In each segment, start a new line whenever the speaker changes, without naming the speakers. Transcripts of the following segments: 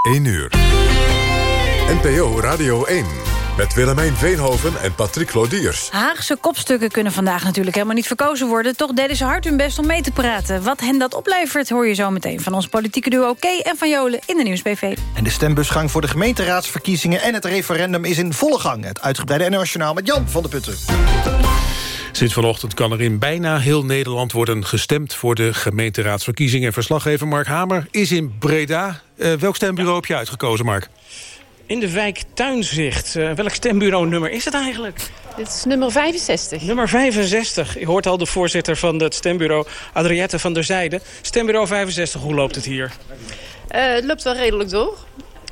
1 uur. NPO Radio 1. Met Willemijn Veenhoven en Patrick Lodiers.
Haagse kopstukken kunnen vandaag natuurlijk helemaal niet verkozen worden. Toch deden ze hard hun best om mee te praten. Wat hen dat oplevert hoor je zo meteen van ons politieke duo K en van Jolen in de Nieuwsbv.
En de stembusgang voor de gemeenteraadsverkiezingen en het referendum is in volle gang. Het uitgebreide internationaal met Jan van der Putten.
Sinds vanochtend kan er in bijna heel Nederland worden gestemd... voor de gemeenteraadsverkiezingen. Verslaggever Mark Hamer is in Breda. Uh, welk stembureau heb je uitgekozen, Mark?
In de wijk Tuinzicht. Uh, welk stembureau-nummer is het eigenlijk?
Dit is nummer 65.
Nummer 65. Je hoort al de voorzitter van het stembureau, Adriette van der Zijde. Stembureau 65, hoe loopt het hier?
Uh, het loopt wel redelijk door.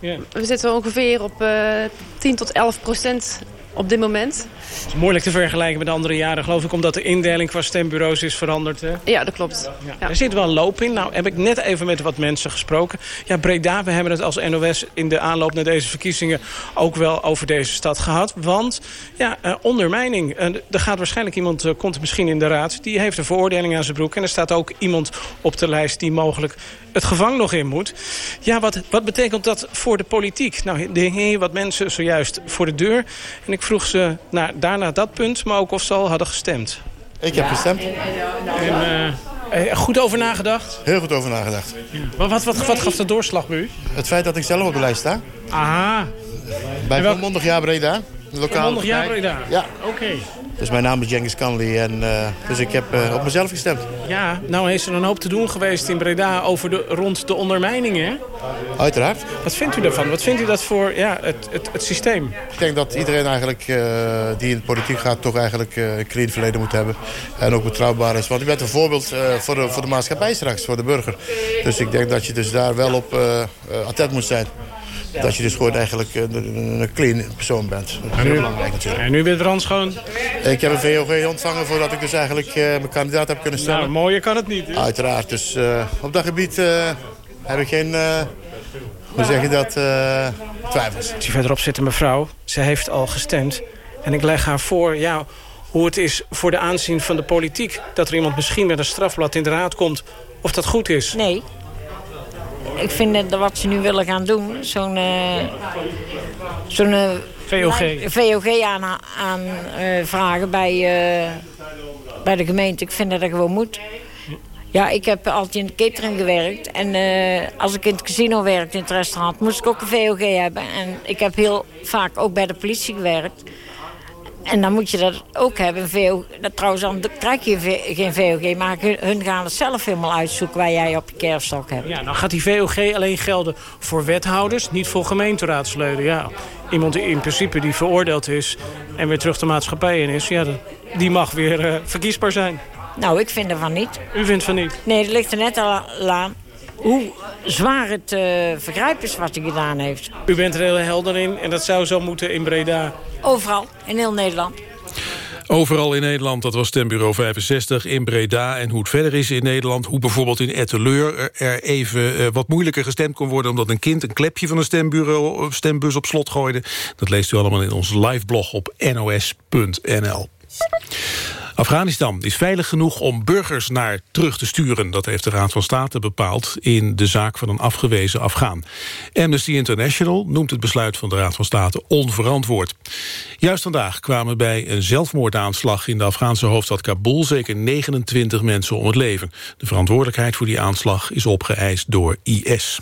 Ja. We zitten ongeveer op 10 tot 11 procent op dit moment.
Het is moeilijk te vergelijken met andere jaren, geloof ik... omdat de indeling qua stembureaus is veranderd. Hè?
Ja, dat klopt. Ja.
Er zit wel loop in. Nou heb ik net even met wat mensen gesproken. Ja, Breda, we hebben het als NOS in de aanloop naar deze verkiezingen... ook wel over deze stad gehad. Want, ja, uh, ondermijning. Uh, er gaat waarschijnlijk iemand, uh, komt misschien in de raad... die heeft een veroordeling aan zijn broek. En er staat ook iemand op de lijst die mogelijk het gevang nog in moet. Ja, wat, wat betekent dat voor de politiek? Nou, er hingen hier wat mensen zojuist voor de deur. En ik vroeg ze naar, daarna dat punt, maar ook of ze al hadden gestemd.
Ik heb gestemd.
En, uh, goed over nagedacht?
Heel goed over nagedacht.
Ja. Wat, wat, wat, wat gaf de doorslag bij u?
Het feit dat ik zelf op de lijst sta.
Aha.
Bij welk... Mondig Jaar Breda.
Lokaal Mondig Jaar Breda?
Ja.
Oké. Okay.
Dus mijn naam is Jengis Kanli en uh, dus ik heb uh, op mezelf gestemd.
Ja, nou is er een hoop te doen geweest in Breda over de, rond de ondermijningen.
Uiteraard.
Wat vindt u daarvan? Wat vindt u dat voor ja, het, het, het systeem?
Ik denk dat iedereen eigenlijk uh, die in de politiek gaat toch eigenlijk een clean verleden moet hebben. En ook betrouwbaar is. Want u bent een voorbeeld voor, de, voor de maatschappij straks, voor de burger. Dus ik denk dat je dus daar wel op attent moet zijn. Dat je dus gewoon eigenlijk een, een clean persoon bent. Dat is heel belangrijk natuurlijk.
En nu weer brandschoon?
Ik heb een VOG ontvangen voordat ik dus eigenlijk uh, mijn kandidaat heb kunnen stellen.
Nou, mooier kan het niet. Hè?
Uiteraard. Dus uh, op dat gebied uh, heb ik geen, hoe zeg je dat, twijfels.
Ik zie verderop zitten mevrouw. Ze heeft al gestemd. En ik leg haar voor, ja, hoe het is voor de aanzien van de politiek... dat er iemand misschien met een strafblad in de raad komt... of dat goed is.
Nee, ik vind dat wat ze nu willen gaan doen, zo'n uh, zo'n uh,
VOG,
VOG aan, aan uh, vragen bij, bij de gemeente. Ik vind dat dat gewoon moet. Ja, ik heb altijd in de catering gewerkt. En als ik in het casino werkte, in het restaurant, moest ik ook een VOG hebben. En ik heb heel vaak ook bij de politie gewerkt. En dan moet je dat ook hebben. VO, dat, trouwens, dan krijg je geen VOG. Maar hun gaan het zelf helemaal uitzoeken waar jij op je kerfstok hebt.
Ja, dan gaat die VOG alleen gelden voor wethouders, niet voor gemeenteraadsleden. Ja, iemand die in principe die veroordeeld is en weer terug de maatschappij in is... Ja, die mag weer uh, verkiesbaar zijn.
Nou, ik vind ervan niet.
U vindt van niet?
Nee, dat ligt er net al aan hoe zwaar het uh, vergrijp is wat hij gedaan heeft.
U bent er heel helder in en dat zou zo moeten in Breda?
Overal, in heel Nederland.
Overal in Nederland, dat was stembureau 65 in Breda. En hoe het verder is in Nederland, hoe bijvoorbeeld in Etteleur... er even uh, wat moeilijker gestemd kon worden... omdat een kind een klepje van een stembureau, stembus op slot gooide. Dat leest u allemaal in ons liveblog op nos.nl. Afghanistan is veilig genoeg om burgers naar terug te sturen. Dat heeft de Raad van State bepaald in de zaak van een afgewezen Afghaan. Amnesty International noemt het besluit van de Raad van State onverantwoord. Juist vandaag kwamen bij een zelfmoordaanslag in de Afghaanse hoofdstad Kabul zeker 29 mensen om het leven. De verantwoordelijkheid voor die aanslag is opgeëist door IS.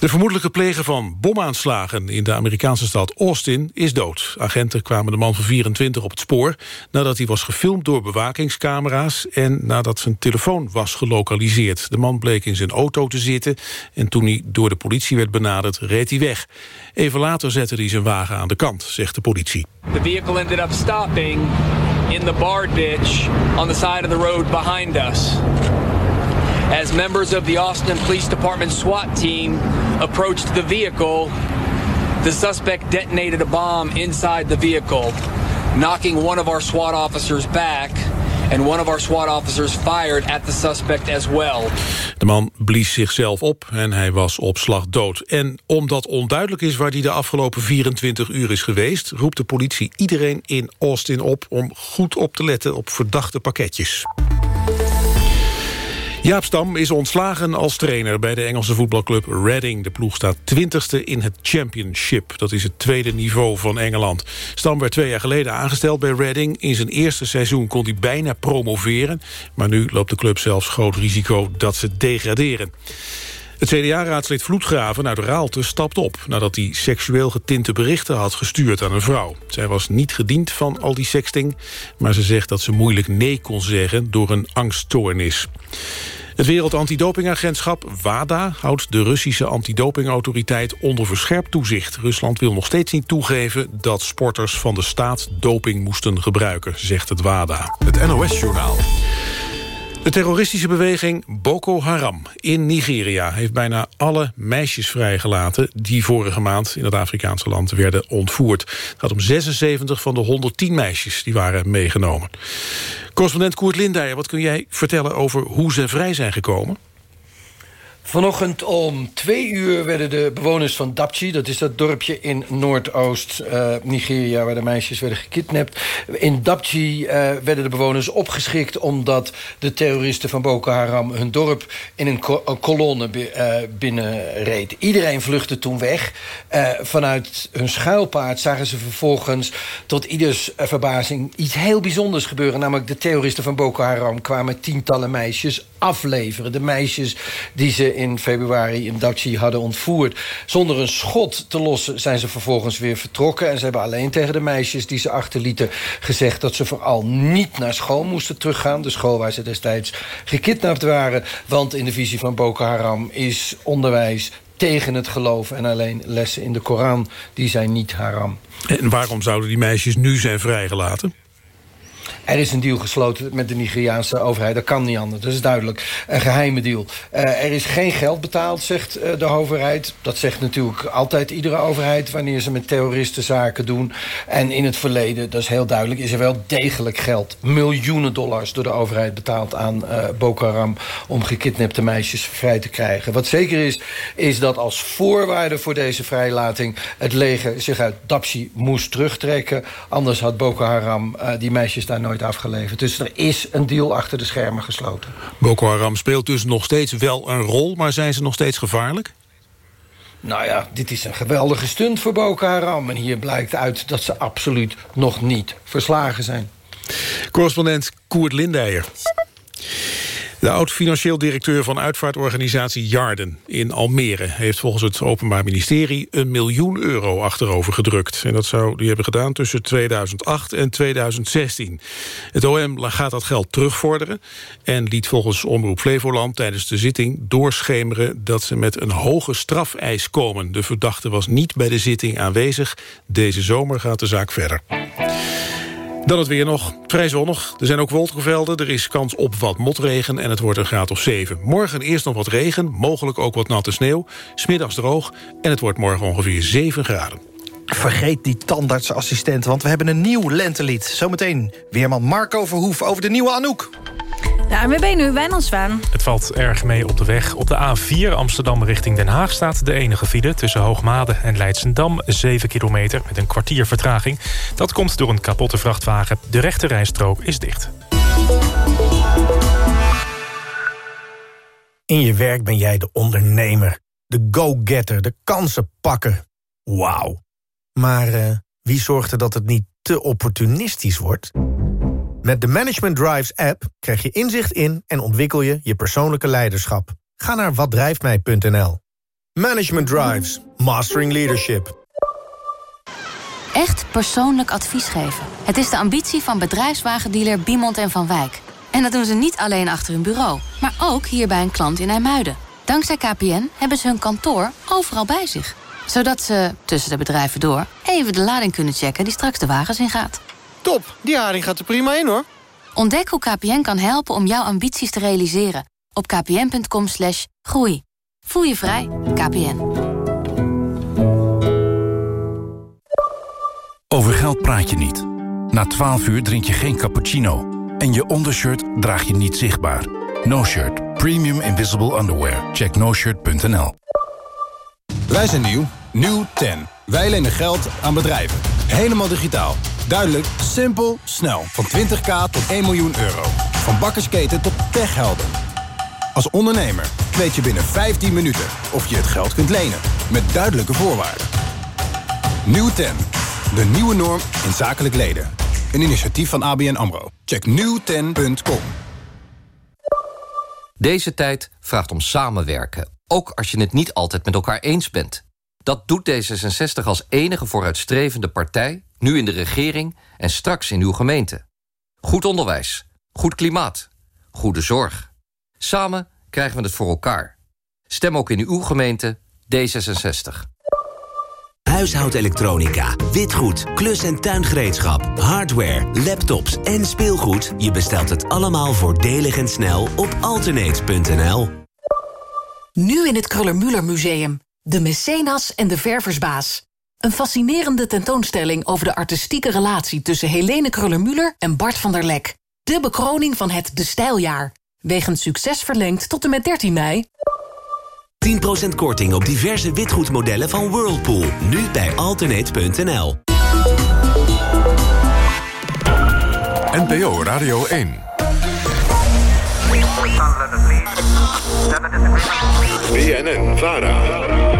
De vermoedelijke pleger van bomaanslagen in de Amerikaanse stad Austin is dood. Agenten kwamen de man van 24 op het spoor nadat hij was gefilmd door bewakingscamera's en nadat zijn telefoon was gelokaliseerd. De man bleek in zijn auto te zitten en toen hij door de politie werd benaderd reed hij weg. Even later zette hij zijn wagen aan de kant, zegt de politie.
The vehicle ended up stopping in the bar ditch on the side of the road behind us. As members of the Austin Police Department SWAT team approached the vehicle, the suspect detonated a bomb inside the vehicle, knocking one of our SWAT officers back. And one of our SWAT officers fired at the suspect as well.
De man blies zichzelf op en hij was op slag dood. En omdat onduidelijk is waar hij de afgelopen 24 uur is geweest... roept de politie iedereen in Austin op om goed op te letten op verdachte pakketjes. Jaap Stam is ontslagen als trainer bij de Engelse voetbalclub Reading. De ploeg staat twintigste in het Championship. Dat is het tweede niveau van Engeland. Stam werd twee jaar geleden aangesteld bij Reading. In zijn eerste seizoen kon hij bijna promoveren. Maar nu loopt de club zelfs groot risico dat ze degraderen. Het CDA-raadslid Vloedgraven uit Raalte stapt op... nadat hij seksueel getinte berichten had gestuurd aan een vrouw. Zij was niet gediend van al die sexting... maar ze zegt dat ze moeilijk nee kon zeggen door een angststoornis. Het Wereld Antidopingagentschap WADA houdt de Russische antidopingautoriteit onder verscherpt toezicht. Rusland wil nog steeds niet toegeven dat sporters van de staat doping moesten gebruiken, zegt het WADA.
Het NOS-journaal.
De terroristische beweging Boko Haram in Nigeria... heeft bijna alle meisjes vrijgelaten... die vorige maand in het Afrikaanse land werden ontvoerd. Het gaat om 76 van de 110 meisjes die waren meegenomen. Correspondent Koert Lindijer, wat kun jij vertellen over hoe ze vrij zijn gekomen?
Vanochtend om twee uur werden de bewoners van Dapchi... dat is dat dorpje in Noordoost-Nigeria... Uh, waar de meisjes werden gekidnapt. In Dapchi uh, werden de bewoners opgeschrikt... omdat de terroristen van Boko Haram hun dorp... in een, ko een kolonne uh, binnenreed. Iedereen vluchtte toen weg. vanuit hun schuilpaard zagen ze vervolgens... tot ieders verbazing iets heel bijzonders gebeuren. Namelijk de terroristen van Boko Haram kwamen tientallen meisjes afleveren. De meisjes die ze in februari in Dachi hadden ontvoerd. Zonder een schot te lossen zijn ze vervolgens weer vertrokken. En ze hebben alleen tegen de meisjes die ze achterlieten gezegd... dat ze vooral niet naar school moesten teruggaan. De school waar ze destijds gekidnapt waren. Want in de visie van Boko Haram is onderwijs tegen het geloof en alleen lessen in de Koran, die zijn niet haram.
En waarom zouden die meisjes nu zijn vrijgelaten?
Er is een deal gesloten met de Nigeriaanse overheid. Dat kan niet anders, dat is duidelijk. Een geheime deal. Uh, er is geen geld betaald, zegt uh, de overheid. Dat zegt natuurlijk altijd iedere overheid... wanneer ze met terroristen zaken doen. En in het verleden, dat is heel duidelijk... is er wel degelijk geld, miljoenen dollars... door de overheid betaald aan uh, Boko Haram... om gekidnapte meisjes vrij te krijgen. Wat zeker is, is dat als voorwaarde voor deze vrijlating... het leger zich uit Dapsi moest terugtrekken. Anders had Boko Haram die meisjes daar nooit afgeleverd. Dus er is een deal achter de schermen gesloten.
Boko Haram speelt dus nog steeds wel een rol... maar zijn ze nog steeds gevaarlijk?
Nou ja, dit is een geweldige stunt voor Boko Haram. En hier blijkt uit dat ze absoluut nog niet verslagen zijn.
Correspondent Koert Lindijer. De oud-financieel directeur van uitvaartorganisatie Jarden in Almere... heeft volgens het Openbaar Ministerie een miljoen euro achterover gedrukt. En dat zou die hebben gedaan tussen 2008 en 2016. Het OM gaat dat geld terugvorderen... en liet volgens Omroep Flevoland tijdens de zitting doorschemeren... dat ze met een hoge strafeis komen. De verdachte was niet bij de zitting aanwezig. Deze zomer gaat de zaak verder. Dan het weer nog. Vrij zonnig. Er zijn ook wolkenvelden. Er is kans op wat motregen en het wordt een graad of 7. Morgen eerst nog wat regen, mogelijk ook wat natte sneeuw. Smiddags droog en het wordt morgen ongeveer 7 graden.
Vergeet die tandartsassistent, want we hebben een nieuw lentelied. Zometeen weerman Marco Verhoef over de nieuwe Anouk.
De ANWB nu, Wijnand Zwaan.
Het valt erg mee op de weg. Op de A4 Amsterdam richting Den Haag staat de enige file... tussen Hoogmade en Leidsendam, 7 kilometer met een kwartier vertraging. Dat komt door een kapotte vrachtwagen. De rechte rijstrook is dicht.
In je werk ben jij de ondernemer, de go-getter, de kansenpakker. Wauw. Maar uh, wie zorgt er dat het niet te opportunistisch wordt? Met de Management Drives app krijg je inzicht in en ontwikkel je je persoonlijke leiderschap. Ga naar watdrijftmij.nl. Management Drives. Mastering Leadership.
Echt persoonlijk advies geven. Het is de ambitie van bedrijfswagendealer Biemond en Van Wijk. En dat doen ze niet alleen achter hun bureau, maar ook hier bij een klant in IJmuiden. Dankzij KPN hebben ze hun kantoor overal bij zich. Zodat ze, tussen de bedrijven door, even de lading kunnen checken die straks de wagens ingaat.
Top, die haring gaat er prima in hoor.
Ontdek hoe KPN kan helpen om jouw ambities te realiseren. Op kpn.com slash groei. Voel je vrij, KPN.
Over geld praat je niet. Na 12 uur drink je geen cappuccino. En je ondershirt draag je niet zichtbaar. No Shirt. Premium Invisible Underwear. Check noshirt.nl
Wij zijn nieuw. Nieuw 10. Wij lenen geld aan bedrijven. Helemaal digitaal. Duidelijk, simpel, snel. Van 20k tot 1 miljoen euro. Van bakkersketen tot techhelden. Als ondernemer weet je binnen 15 minuten of je het geld kunt lenen. Met duidelijke voorwaarden. Nieuw 10. De nieuwe norm in zakelijk leden. Een initiatief van ABN AMRO. Check nieuwten.com.
Deze tijd vraagt om samenwerken. Ook als je het niet altijd met elkaar eens bent. Dat doet D66 als enige vooruitstrevende partij... nu in de regering en straks in uw gemeente. Goed onderwijs, goed klimaat, goede zorg. Samen krijgen we het voor elkaar. Stem ook in uw gemeente D66.
Huishoudelektronica, witgoed, klus- en tuingereedschap, hardware, laptops en speelgoed. Je bestelt het allemaal voordelig en snel op alternate.nl.
Nu in het Kruller-Müller Museum. De Mecenas en de Verversbaas. Een fascinerende tentoonstelling over de artistieke relatie... tussen Helene Kruller-Müller en Bart van der Lek. De bekroning van het De Stijljaar. Wegens succes verlengd tot en met 13 mei.
10% korting op diverse witgoedmodellen van Whirlpool. Nu bij alternate.nl.
NPO Radio 1. BNN Vara.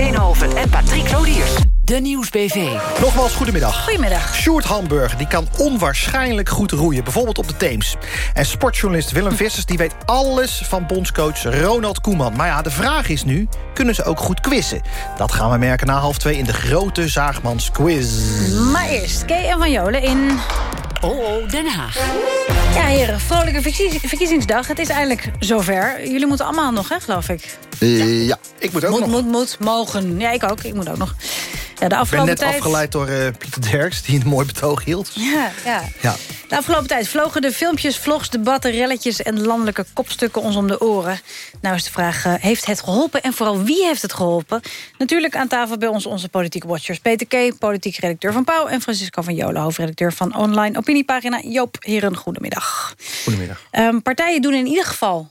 Veenhoven en Patrick Lodiers. De Nieuwsbv.
Nogmaals, goedemiddag.
Goedemiddag.
Sjoerd Hamburg die kan onwaarschijnlijk goed roeien, bijvoorbeeld op de Theems. En sportjournalist Willem Vissers die weet alles van bondscoach Ronald Koeman. Maar ja, de vraag is nu, kunnen ze ook goed quizzen? Dat gaan we merken na half twee in de grote Zaagmans quiz.
Maar eerst Kay en Van Jolen in...
Oh, Den Haag.
Ja, heren, vrolijke verkies- verkiezingsdag. Het is eindelijk zover. Jullie moeten allemaal nog, hè, geloof ik?
Ja, ik moet ook
moet,
nog.
Moet, moet, mogen. Ja, ik ook. Ik moet ook nog. Ja, de
Ik ben
afgelopen
net
tijd...
afgeleid door eh, Pieter Derks, die een mooi betoog hield.
Ja, ja.
Ja.
De afgelopen tijd vlogen de filmpjes, vlogs, debatten, relletjes... en landelijke kopstukken ons om de oren. Nou is de vraag, eh, heeft het geholpen? En vooral wie heeft het geholpen? Natuurlijk aan tafel bij ons onze politieke watchers. Peter K., politiek redacteur van Pauw... en Francisco van Jolen, hoofdredacteur van online opiniepagina. Joop, heren, goedemiddag.
Goedemiddag.
Ehm, partijen doen in ieder geval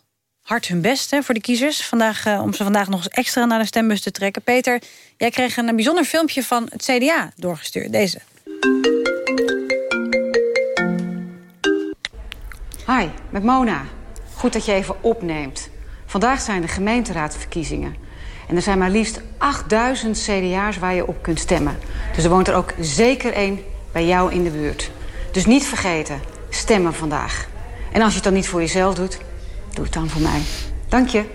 hard hun best hè, voor de kiezers. Vandaag, eh, om ze vandaag nog eens extra naar de stembus te trekken. Peter, jij kreeg een, bijzonder filmpje van het CDA doorgestuurd. Deze.
Hi, met Mona. Goed dat je even opneemt. Vandaag zijn de gemeenteraadsverkiezingen. En er zijn maar liefst 8000 CDA's waar je op kunt stemmen. Dus er woont er ook zeker één bij jou in de buurt. Dus niet vergeten, stemmen vandaag. En als je het dan niet voor jezelf doet, doe het dan voor mij. Dank je.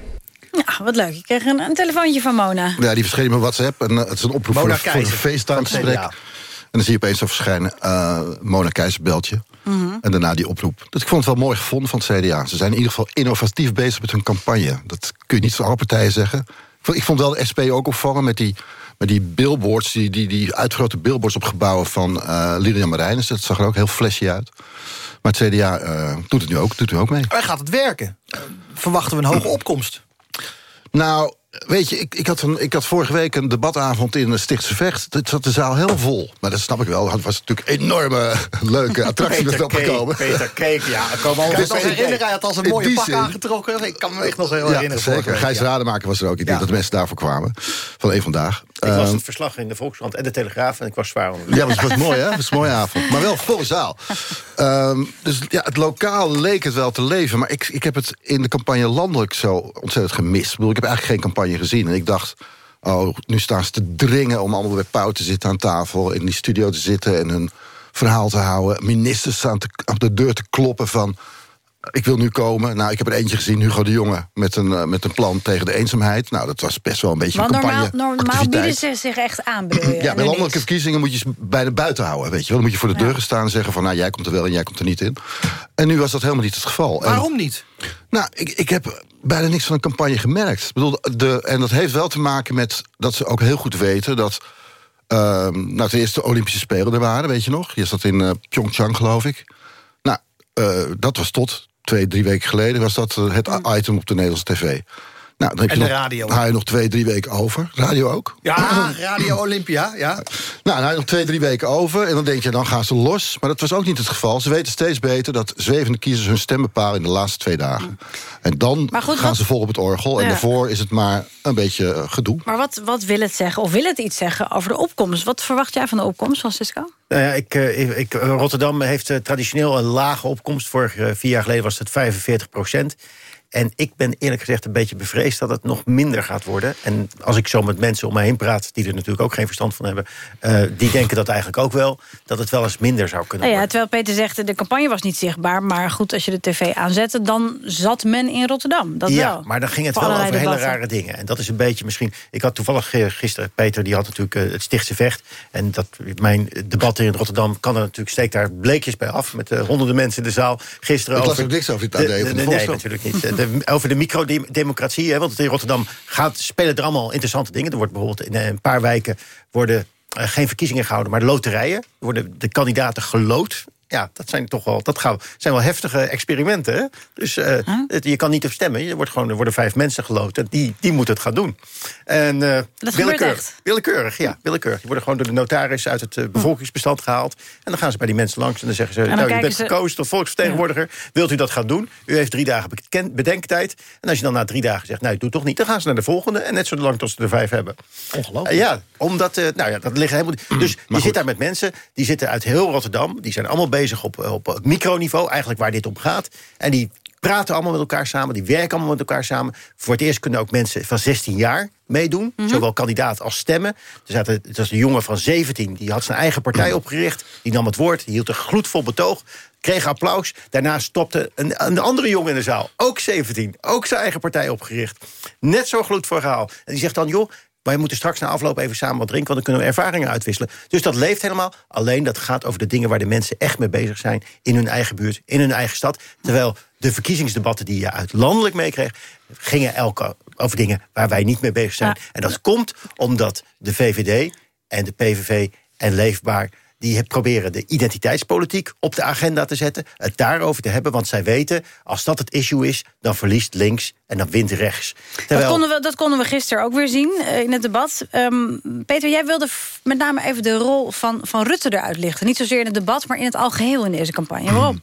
Ja, wat leuk. Ik kreeg een, een telefoontje van Mona.
Ja, die verscheen in mijn WhatsApp. En eh, het is een oproep
Mona
voor, voor een FaceTime-gesprek. En dan zie je opeens zo verschijnen... eh, Mona Keizer belt je.
Mhm.
En daarna die oproep. Dus ik vond het wel mooi gevonden van het CDA. Ze zijn in ieder geval innovatief bezig met hun campagne. Dat kun je niet van alle partijen zeggen. Ik vond, wel de SP ook opvallen met die, met die billboards... die, die, die uitgrote billboards op gebouwen van eh Lilian Marijnis. Dat zag er ook heel flashy uit. Maar het CDA eh, doet het nu ook, doet nu ook mee.
Maar gaat het werken? Verwachten we een hoge opkomst?
Nou, weet je, ik, ik, had een, ik had vorige week een debatavond in Stichtse Vecht. Het zat de zaal heel vol. Maar dat snap ik wel. Het was natuurlijk een enorme leuke attractie met opgekomen.
Peter Keek, ja. Ik kan me
Dus
nog
in-
herinneren, hij had als een mooie pak
zin-
aangetrokken. Ik kan me echt nog heel
Ja,
herinneren.
zeker.
week,
Gijs
ja.
Rademaker was er ook. Ik denk dat mensen daarvoor kwamen. Van één vandaag.
Ik las
Ehm,
het verslag in de Volkskrant en de Telegraaf en ik was zwaar onder de
ja, maar het was mooi, hè? Het was een mooie avond. Maar wel volle zaal. Ehm, dus ja, het lokaal leek het wel te leven. Maar ik, ik heb het in de campagne landelijk zo ontzettend gemist. Ik, bedoel, ik heb eigenlijk geen campagne gezien. En ik dacht, oh, nu staan ze te dringen... om allemaal bij Pauw te zitten aan tafel... in die studio te zitten en hun verhaal te houden. Ministers staan op de deur te kloppen van... Ik wil nu komen. Nou, ik heb er eentje gezien, Hugo de Jonge... met een, eh, met een plan tegen de eenzaamheid. Nou, dat was best wel een beetje
Want
een
normaal,
campagne.
normaal
activiteit.
bieden ze zich echt aan?
Ja, bij landelijke verkiezingen moet je ze bij de buiten houden. Weet je wel. Dan moet je voor de deur gaan staan en zeggen van... nou, jij komt er wel en jij komt er niet in. En nu was dat helemaal niet het geval. En-
Waarom niet?
nou, ik, ik heb bijna niks van een campagne gemerkt. Ik bedoel, de, en dat heeft wel te maken met dat ze ook heel goed weten... dat ehm, nou, ten eerste de Olympische Spelen er waren, weet je nog? Je zat in eh, Pyeongchang, geloof ik. Nou, eh, dat was tot twee, drie weken geleden... was dat eh, het item op de Nederlandse tv. Nou, dan heb
En
je
de
nog,
radio.
Dan haal je nog twee, drie weken over. Radio ook.
Ja, Radio Olympia, ja.
Nou, dan haal je nog twee, drie weken over. En dan denk je, dan gaan ze los. Maar dat was ook niet het geval. Ze weten steeds beter dat zwevende kiezers hun stem bepalen... in de laatste twee dagen. En dan
goed,
gaan
wat-
ze vol op het orgel. En
Ja.
daarvoor is het maar een beetje eh, gedoe.
Maar wat, wat wil het zeggen, of wil het iets zeggen over de opkomst? Wat verwacht jij van de opkomst, Francisco?
Nou ja, ik, eh, ik, Rotterdam heeft eh, traditioneel een lage opkomst. Vorig eh, vier jaar geleden was het 45 procent. En ik ben eerlijk gezegd een beetje bevreesd dat het nog minder gaat worden. En als ik zo met mensen om me heen praat... die er natuurlijk ook geen verstand van hebben... die denken dat eigenlijk ook wel... dat het wel eens minder zou kunnen
Nou ja,
worden.
terwijl Peter zegt, de campagne was niet zichtbaar... maar goed, als je de tv aanzette, dan zat men in Rotterdam. Dat
ja,
wel.
maar dan ging het wel over hele rare dingen. En dat is een beetje misschien... Ik had toevallig gisteren, Peter, die had natuurlijk het Stichtse Vecht. En dat, mijn debat in Rotterdam kan er natuurlijk... steekt daar bleekjes bij af met eh, honderden mensen in de zaal. Gisteren
Ik
over...
ook niks over dit
de-
AD
de- Nee, natuurlijk niet. Eh, De, over de microdemocratie, want in Rotterdam gaat, spelen er allemaal interessante dingen. Er wordt bijvoorbeeld in eh, een paar wijken... worden geen verkiezingen gehouden, maar loterijen. Er worden de kandidaten geloot. Ja, dat zijn toch wel, dat gaan, zijn wel heftige experimenten. Hè? Dus eh, het- je kan niet op stemmen. Je wordt gewoon, er worden vijf mensen geloot. En die, die moeten het gaan doen. En, eh,
gebeurt
willekeurig,
echt?
willekeurig, ja. Willekeurig. Die worden gewoon door de notaris uit het eh, bevolkingsbestand gehaald. En dan gaan ze bij die mensen langs en dan zeggen ze...
dan
nou, u bent
ze-
gekozen tot volksvertegenwoordiger. Wilt u dat gaan doen? U heeft drie dagen bedenktijd. En als je dan na drie dagen zegt, nou, doe het toch niet... dan gaan ze naar de volgende en net zo lang tot ze er vijf hebben.
Ongelooflijk.
ja, omdat, nou ja, dat ligt helemaal... Dus je zit daar met mensen, die zitten uit heel Rotterdam... die zijn allemaal bezig op, op, microniveau, eigenlijk waar dit om gaat. En die praten allemaal met elkaar samen, die werken allemaal met elkaar samen. Voor het eerst kunnen ook mensen van 16 jaar meedoen. Zowel kandidaat als stemmen. Er zat een, het was een jongen van 17, die had zijn eigen partij opgericht. Die nam het woord, die hield een gloedvol betoog. Kreeg applaus. Daarna stopte een, een andere jongen in de zaal. Ook 17. Ook zijn eigen partij opgericht. Net zo gloedvol verhaal. En die zegt dan, joh, wij moeten straks na afloop even samen wat drinken... want dan kunnen we ervaringen uitwisselen. Dus dat leeft helemaal. Alleen dat gaat over de dingen waar de mensen echt mee bezig zijn... in hun eigen buurt, in hun eigen stad. Terwijl de verkiezingsdebatten die je uit landelijk meekreeg... gingen elke over dingen waar wij niet mee bezig zijn. En dat komt omdat de VVD en de PVV en Leefbaar... die proberen de identiteitspolitiek op de agenda te zetten... het daarover te hebben, want zij weten... als dat het issue is, dan verliest links en dan wint rechts.
Dat, konden we, dat konden we gisteren ook weer zien eh, in het debat. Ehm, Peter, jij wilde met name even de rol van, van Rutte eruit lichten. Niet zozeer in het debat, maar in het algeheel in deze campagne. Waarom?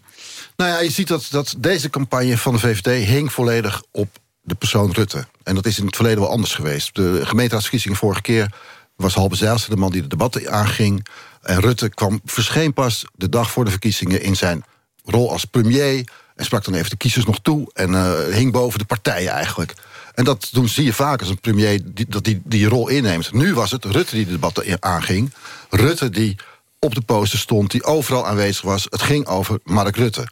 Nou ja, je ziet dat, dat deze campagne van de VVD hing volledig op de persoon Rutte. En dat is in het verleden wel anders geweest. De gemeenteraadsverkiezingen vorige keer was Halbe Zijlstra de man die de debatten aanging. En Rutte kwam, verscheen pas de dag voor de verkiezingen in zijn rol als premier... en sprak dan even de kiezers nog toe en eh, hing boven de partijen eigenlijk. En dat doen, zie je vaak als een premier die, dat die, die rol inneemt. Nu was het Rutte die de debatten aanging. Rutte die op de poster stond, die overal aanwezig was. Het ging over Mark Rutte.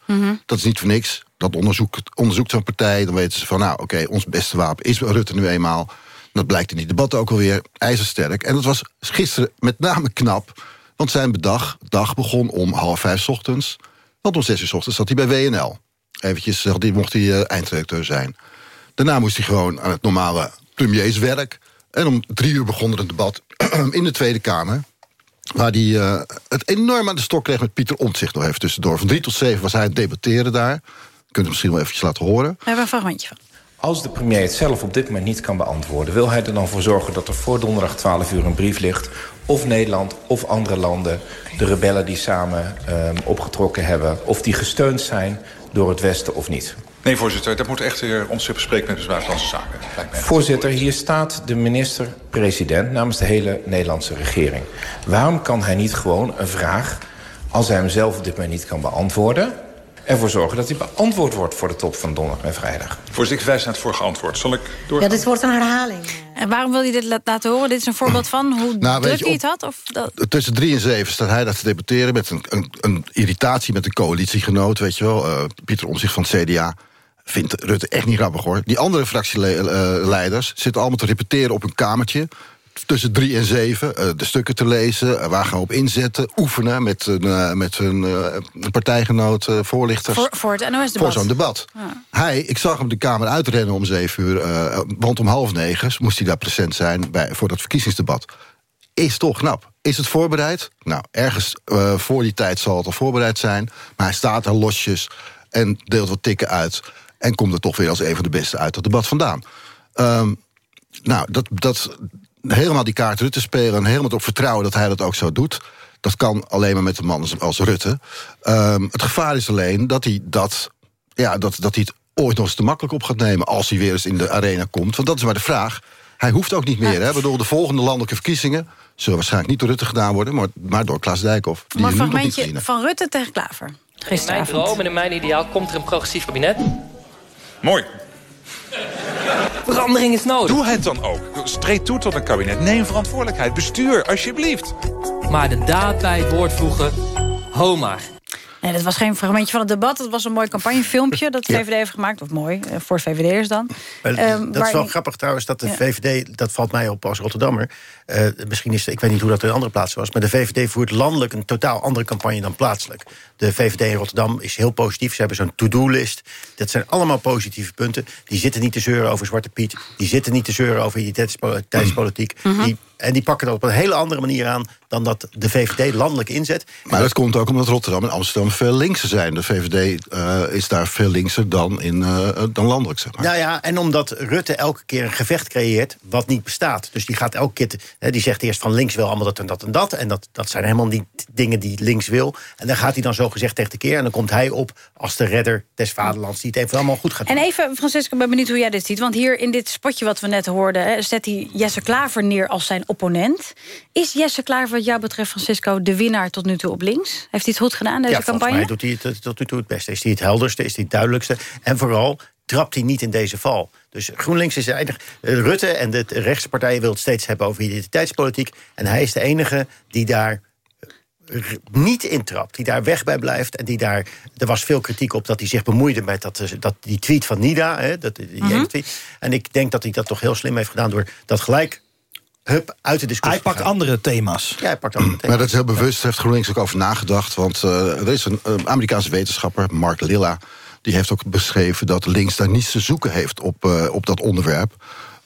Dat is niet voor niks. Dat onderzoekt, onderzoekt zo'n partij. Dan weten ze van, nou oké, ons beste wapen is Rutte nu eenmaal. Dat blijkt in die debatten ook alweer ijzersterk. En dat was gisteren met name knap. Want zijn bedag, dag begon om half vijf ochtends. Want om zes uur ochtends zat hij bij WNL. Eventjes, mocht hij eh, eindredacteur zijn. Daarna moest hij gewoon aan het normale premierswerk. En om drie uur begon er een debat in de Tweede Kamer. Waar hij eh, het enorm aan de stok kreeg met Pieter Omtzigt nog even tussendoor. Van drie tot zeven was hij aan het debatteren daar. Kunt u misschien wel eventjes laten horen.
We hebben een fragmentje van.
Als de premier het zelf op dit moment niet kan beantwoorden... wil hij er dan voor zorgen dat er voor donderdag 12 uur een brief ligt... of Nederland of andere landen, de rebellen die samen um, opgetrokken hebben... of die gesteund zijn door het Westen of niet?
Nee, voorzitter, dat moet echt weer ons bespreken met de Buitenlandse Zaken.
Voorzitter, hier staat de minister-president namens de hele Nederlandse regering. Waarom kan hij niet gewoon een vraag, als hij hem zelf op dit moment niet kan beantwoorden... ervoor zorgen dat hij beantwoord wordt voor de top van donderdag en vrijdag?
Voorzitter, ik wijs naar het vorige antwoord. Zal ik door?
Ja, dit wordt een herhaling. En waarom wil je dit la- laten horen? Dit is een voorbeeld van hoe
Nou,
druk
je,
hij het had? Of dat...
Tussen drie en zeven staat hij daar te debatteren... met een, een, een irritatie met een coalitiegenoot, weet je wel. eh, Pieter Omzicht van het CDA. Vindt Rutte echt niet grappig, hoor. Die andere fractieleiders zitten allemaal te repeteren op hun kamertje... tussen drie en zeven, eh, de stukken te lezen... eh, waar gaan we op inzetten, oefenen met, een, eh, met hun partijgenoot, voorlichters...
Voor, voor het NOS-debat.
Voor zo'n debat.
Ja.
Hij, ik zag hem de Kamer uitrennen om zeven uur... want om half negen moest hij daar present zijn bij, voor dat verkiezingsdebat. Is toch knap. Is het voorbereid? Nou, ergens voor die tijd zal het al voorbereid zijn. Maar hij staat daar losjes en deelt wat tikken uit... en komt er toch weer als een van de beste uit het debat vandaan. Ehm, nou, dat, dat helemaal die kaart Rutte spelen... en helemaal op vertrouwen dat hij dat ook zo doet... dat kan alleen maar met een man als, Rutte. Ehm, het gevaar is alleen dat hij dat, ja, dat, dat hij het ooit nog eens te makkelijk op gaat nemen... als hij weer eens in de arena komt. Want dat is maar de vraag. Hij hoeft ook niet meer. Hè? Ik bedoel, de volgende landelijke verkiezingen... zullen waarschijnlijk niet door Rutte gedaan worden... maar, maar door Klaas Dijkhoff. Die
Maar een
nu nog niet
fragmentje van Rutte tegen Klaver.
In mijn
Gisteravond.
droom en in mijn ideaal komt er een progressief kabinet.
Mooi.
Verandering is nodig.
Doe het dan ook. Streed toe tot een kabinet. Neem verantwoordelijkheid. Bestuur, alsjeblieft.
Maar de daad bij het woord voegen, ho maar.
Nee, dat was geen fragmentje van het debat. Dat was een mooi campagnefilmpje dat de VVD heeft gemaakt. Of mooi, eh, voor VVD'ers dan.
Maar
Ehm,
dat is wel grappig trouwens, dat de
Ja.
VVD... dat valt mij op als Rotterdammer. eh, misschien is, ik weet niet hoe dat in andere plaatsen was... maar de VVD voert landelijk een totaal andere campagne dan plaatselijk. De VVD in Rotterdam is heel positief. Ze hebben zo'n to-do-list. Dat zijn allemaal positieve punten. Die zitten niet te zeuren over Zwarte Piet. Die zitten niet te zeuren over identiteitspolitiek.
Mhm.
die, en die pakken dat op een hele andere manier aan... dan dat de VVD landelijk inzet.
Maar dat komt ook omdat Rotterdam en Amsterdam veel linkser zijn. De VVD eh, is daar veel linkser dan, in, eh, dan landelijk, zeg maar.
Nou ja, en omdat Rutte elke keer een gevecht creëert wat niet bestaat. Dus die gaat elke keer, te- hè, die zegt eerst van links wil allemaal dat en dat en dat. En dat, dat zijn helemaal niet dingen die links wil. En dan gaat hij dan zo gezegd tegen de keer. En dan komt hij op als de redder des vaderlands die het even allemaal goed gaat doen.
En even, Francisco, ik ben benieuwd hoe jij dit ziet. Want hier in dit spotje wat we net hoorden... Hè, zet hij Jesse Klaver neer als zijn opponent. Is Jesse Klaver wat jou betreft, Francisco... de winnaar tot nu toe op links? Heeft hij het goed gedaan, deze
ja, volgens
campagne?
mij doet hij het tot nu toe het beste. Is hij het helderste, is hij het duidelijkste. En vooral trapt hij niet in deze val. Dus GroenLinks is eindig. Rutte en de rechtse partijen wil het steeds hebben over identiteitspolitiek. En hij is de enige die daar niet intrapt, die daar weg bij blijft. En die daar. Er was veel kritiek op dat hij zich bemoeide met dat, eh, dat, die tweet van Nida. Hè, dat, die
Mhm.
tweet. En ik denk dat hij dat toch heel slim heeft gedaan door dat gelijk. Hup, uit de discussie.
Hij pakt andere thema's.
Ja, hij pakt andere thema's.
Maar dat is heel bewust, daar heeft GroenLinks ook over nagedacht. Want eh, er is een Amerikaanse wetenschapper, Mark Lilla... die heeft ook beschreven dat links daar niets te zoeken heeft op, eh, op dat onderwerp.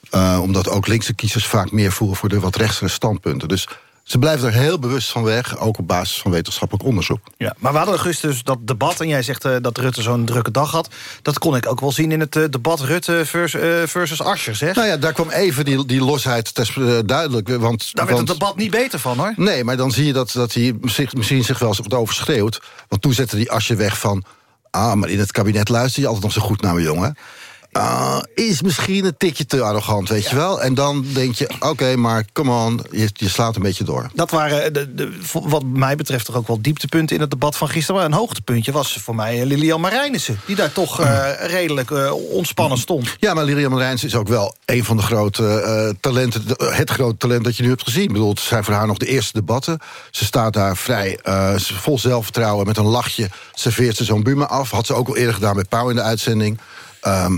Eh, omdat ook linkse kiezers vaak meer voelen voor de wat rechtsere standpunten. Dus ze blijven er heel bewust van weg, ook op basis van wetenschappelijk onderzoek.
Ja, maar we hadden augustus dat debat en jij zegt eh, dat Rutte zo'n drukke dag had. Dat kon ik ook wel zien in het eh, debat Rutte versus, eh, versus Asscher, zeg.
Nou ja, daar kwam even die, die losheid tes- duidelijk. Want,
Daar werd het debat niet beter van, hoor.
Nee, maar dan zie je dat, dat hij zich, misschien zich wel eens wat overschreeuwt. Want toen zette die Asje weg van... ah, maar in het kabinet luister je altijd nog zo goed naar me, jongen. Ah, is misschien een tikje te arrogant, weet je wel. En dan denk je, oké, maar come on, je, je slaat een beetje door.
Dat waren, de, de, wat mij betreft, toch ook wel dieptepunten in het debat van gisteren. Maar een hoogtepuntje was voor mij eh, Lilian Marijnissen. Die daar toch eh, redelijk eh, ontspannen stond.
Ja, maar Lilian Marijns is ook wel een van de grote eh, talenten... het grote talent dat je nu hebt gezien. Ik bedoel, het zijn voor haar nog de eerste debatten. Ze staat daar vrij eh, vol zelfvertrouwen. Met een lachje serveert ze zo'n Buma af. Had ze ook al eerder gedaan met Pauw in de uitzending. Ehm,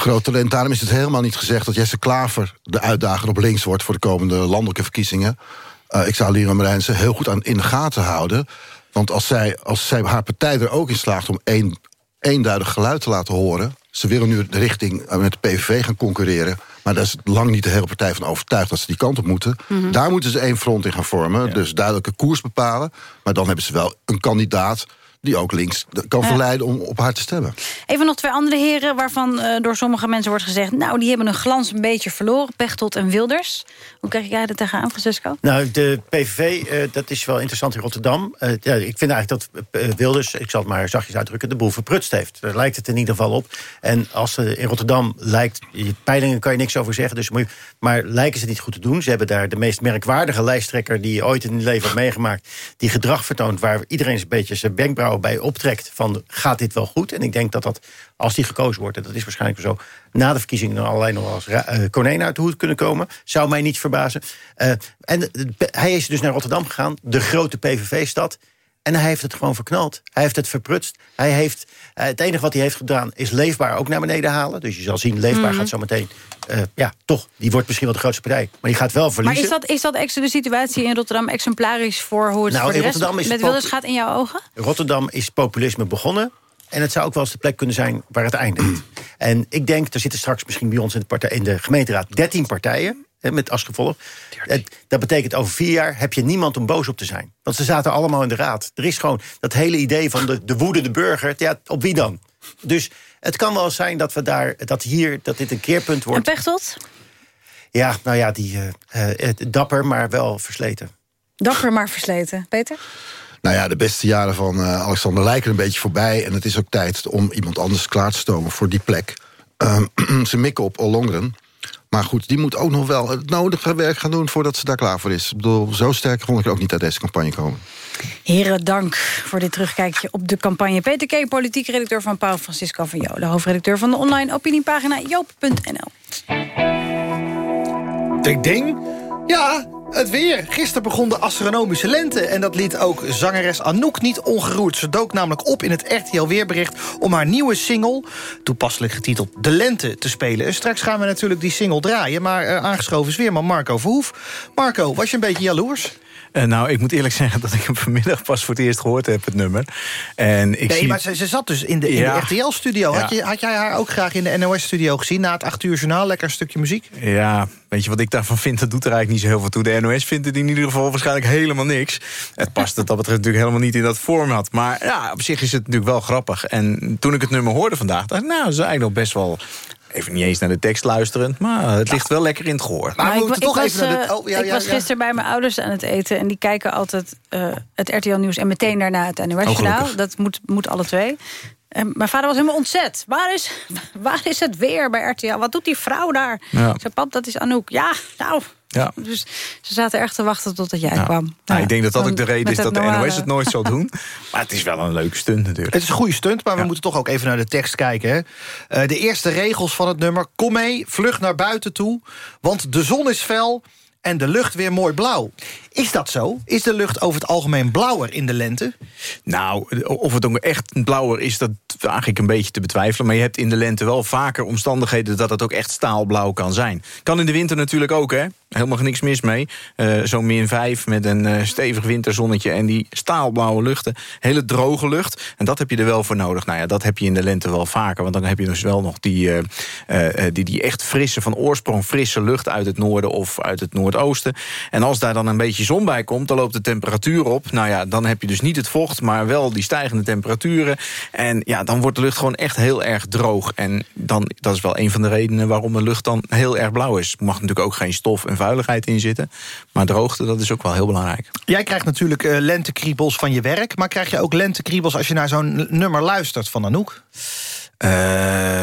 groot talent. Daarom is het helemaal niet gezegd dat Jesse Klaver... de uitdager op links wordt voor de komende landelijke verkiezingen. Eh, ik zou Lilian Marijnse heel goed aan in de gaten houden. Want als zij, als zij haar partij er ook in slaagt om één, eenduidig geluid te laten horen... ze willen nu de richting eh, met de PVV gaan concurreren... maar daar is lang niet de hele partij van overtuigd dat ze die kant op moeten.
Mhm.
Daar moeten ze één front in gaan vormen, dus duidelijke koers bepalen. Maar dan hebben ze wel een kandidaat die ook links kan verleiden om op haar te stemmen.
Even nog twee andere heren waarvan eh, door sommige mensen wordt gezegd... nou, die hebben hun glans een beetje verloren. Pechtold en Wilders. Hoe krijg jij dat tegenaan, Francisco?
Nou, de PVV, eh, dat is wel interessant in Rotterdam. Eh, ja, ik vind eigenlijk dat Wilders, ik zal het maar zachtjes uitdrukken... de boel verprutst heeft. Daar lijkt het in ieder geval op. En als ze in Rotterdam lijkt... je- peilingen kan je niks over zeggen, dus moet je, maar lijken ze niet goed te doen. Ze hebben daar de meest merkwaardige lijsttrekker... die je ooit in het leven hebt meegemaakt... die gedrag vertoont waar iedereen een beetje zijn bij optrekt... van gaat dit wel goed? En ik denk dat dat, als die gekozen wordt... en dat is waarschijnlijk zo... na de verkiezingen dan allerlei nog als uh, konijnen uit de hoed kunnen komen. Zou mij niet verbazen. Uh, en hij is dus naar Rotterdam gegaan, de grote PVV-stad... En hij heeft het gewoon verknald. Hij heeft het verprutst. Hij heeft, uh, het enige wat hij heeft gedaan is leefbaar ook naar beneden halen. Dus je zal zien, leefbaar mm -hmm. gaat zo meteen... Uh, ja, toch, die wordt misschien wel de grootste partij. Maar die gaat wel verliezen.
Maar is dat, is dat de situatie in Rotterdam exemplarisch... voor hoe het
nou,
voor de
Rotterdam
rest
is
met Wilders gaat in jouw ogen?
Rotterdam is populisme begonnen. En het zou ook wel eens de plek kunnen zijn waar het eindigt. en ik denk, er zitten straks misschien bij ons in de, partij, in de gemeenteraad 13 partijen met als gevolg. Dat betekent over vier jaar heb je niemand om boos op te zijn. Want ze zaten allemaal in de raad. Er is gewoon dat hele idee van de, de woede, de burger. Ja, op wie dan? Dus het kan wel zijn dat we daar, dat hier, dat dit een keerpunt wordt.
En Pechtold?
Ja, nou ja, die uh, uh, dapper, maar wel versleten.
Dapper, maar versleten. Peter?
Nou ja, de beste jaren van uh, Alexander lijken een beetje voorbij. En het is ook tijd om iemand anders klaar te stomen voor die plek. Um, ze mikken op Ollongren. Maar goed, die moet ook nog wel het nodige werk gaan doen... voordat ze daar klaar voor is. Ik bedoel, zo sterk vond ik ook niet uit deze campagne komen.
Heren, dank voor dit terugkijkje op de campagne. Peter K., politiek redacteur van Paul Francisco van Jo... de hoofdredacteur van de online opiniepagina joop.nl.
Ding ding. Ja, het weer. Gisteren begon de astronomische lente... en dat liet ook zangeres Anouk niet ongeroerd. Ze dook namelijk op in het RTL Weerbericht... om haar nieuwe single, toepasselijk getiteld De Lente, te spelen. Straks gaan we natuurlijk die single draaien... maar uh, aangeschoven is weerman Marco Verhoef. Marco, was je een beetje jaloers?
Uh, nou, ik moet eerlijk zeggen dat ik hem vanmiddag pas voor het eerst gehoord heb, het nummer. En ik
nee,
zie...
maar ze, ze, zat dus in de, ja. de RTL-studio. Had, ja. had jij haar ook graag in de NOS-studio gezien... na het 8 uur journaal, lekker een stukje muziek?
Ja, weet je wat ik daarvan vind? Dat doet er eigenlijk niet zo heel veel toe. De NOS vindt het in ieder geval waarschijnlijk helemaal niks. Het past dat dat betreft natuurlijk helemaal niet in dat format. Maar ja, op zich is het natuurlijk wel grappig. En toen ik het nummer hoorde vandaag, dacht ik... nou, dat is eigenlijk nog best wel Even niet eens naar de tekst luisteren, maar het ligt wel lekker in het gehoor.
Maar, maar we moeten toch was, even naar de... Oh, ja, ik ja, was gisteren bij mijn ouders aan het eten... en die kijken altijd uh, het RTL-nieuws en meteen daarna het NOS-journaal. Oh, dat moet, moet alle twee. En mijn vader was helemaal ontzet. Waar is, waar is het weer bij RTL? Wat doet die vrouw daar? Ja. Ik zei, pap, dat is Anouk. Ja, nou, ja. Dus ze zaten echt te wachten totdat jij
ja.
kwam.
Nou, nou, ik denk dat dat ook de reden is dat de NOS het nooit zal doen. Maar het is wel een leuke stunt natuurlijk.
Het is een goede stunt, maar we moeten toch ook even naar de tekst kijken. Hè? Uh, de eerste regels van het nummer. Kom mee, vlug naar buiten toe. Want de zon is fel en de lucht weer mooi blauw. Is dat zo? Is de lucht over het algemeen blauwer in de lente?
Nou, of het ook echt blauwer is, dat eigenlijk een beetje te betwijfelen. Maar je hebt in de lente wel vaker omstandigheden... dat het ook echt staalblauw kan zijn. Kan in de winter natuurlijk ook, hè? Helemaal niks mis mee. Uh, Zo'n min 5 met een uh, stevig winterzonnetje... en die staalblauwe luchten, hele droge lucht. En dat heb je er wel voor nodig. Nou ja, dat heb je in de lente wel vaker. Want dan heb je dus wel nog die, uh, die, die echt frisse, van oorsprong frisse lucht... uit het noorden of uit het noordoosten. En als daar dan een beetje zon bij komt, dan loopt de temperatuur op. Nou ja, dan heb je dus niet het vocht, maar wel die stijgende temperaturen. En ja, dan wordt de lucht gewoon echt heel erg droog. En dan, dat is wel een van de redenen waarom de lucht dan heel erg blauw is. Mag natuurlijk ook geen stof en vuiligheid in zitten. Maar droogte, dat is ook wel heel belangrijk.
Jij krijgt natuurlijk uh, lentekriebels van je werk. Maar krijg je ook lentekriebels als je naar zo'n nummer luistert van Anouk?
Uh,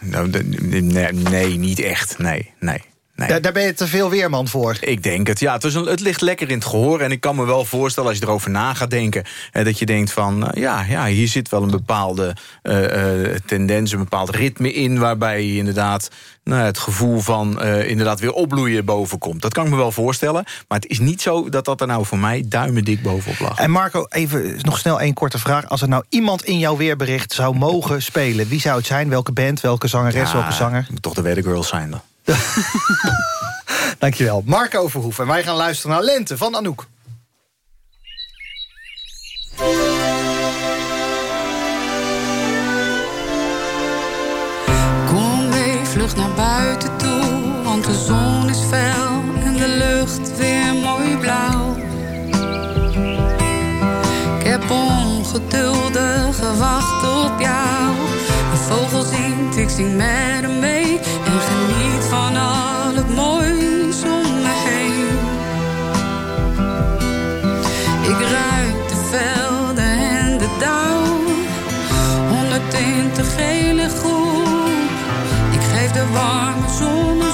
nou, nee, nee, niet echt. Nee, nee. Nee.
Daar, daar, ben je te veel weerman voor.
Ik denk het, ja. Het, is een, het ligt lekker in het gehoor. En ik kan me wel voorstellen, als je erover na gaat denken... Eh, dat je denkt van, uh, ja, ja, hier zit wel een bepaalde uh, tendens... een bepaald ritme in... waarbij je inderdaad nou, het gevoel van inderdaad weer opbloeien boven komt. Dat kan ik me wel voorstellen. Maar het is niet zo dat dat er nou voor mij duimendik bovenop lag.
En Marco, even nog snel één korte vraag. Als er nou iemand in jouw weerbericht zou mogen spelen... wie zou het zijn? Welke band, welke zangeres,
ja,
welke zanger?
Toch de Weather Girls zijn dan.
Dankjewel. Marco Verhoef. En wij gaan luisteren naar Lente van Anouk.
Kom mee, vlug naar buiten toe. Want de zon is fel en de lucht weer mooi blauw. Ik heb ongeduldig gewacht op jou. Een vogel zingt, ik zing met mee. Gele groen. Ik geef de warme zon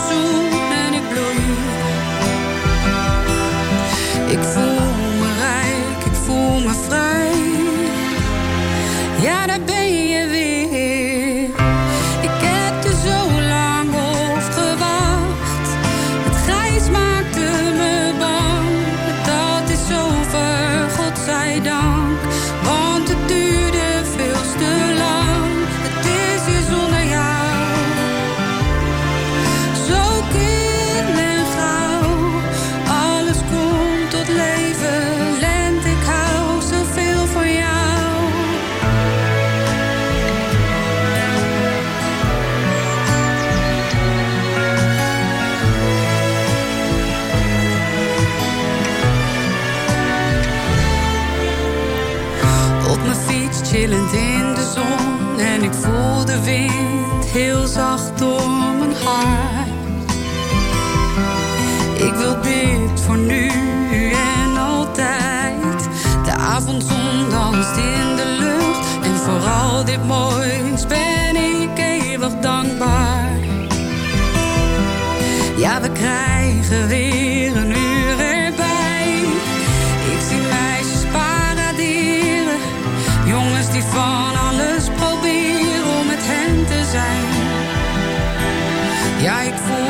in de lucht. En vooral dit moois ben ik eeuwig dankbaar. Ja, we krijgen weer een uur erbij. Ik zie meisjes paraderen. Jongens die van alles proberen om met hen te zijn. Ja, ik voel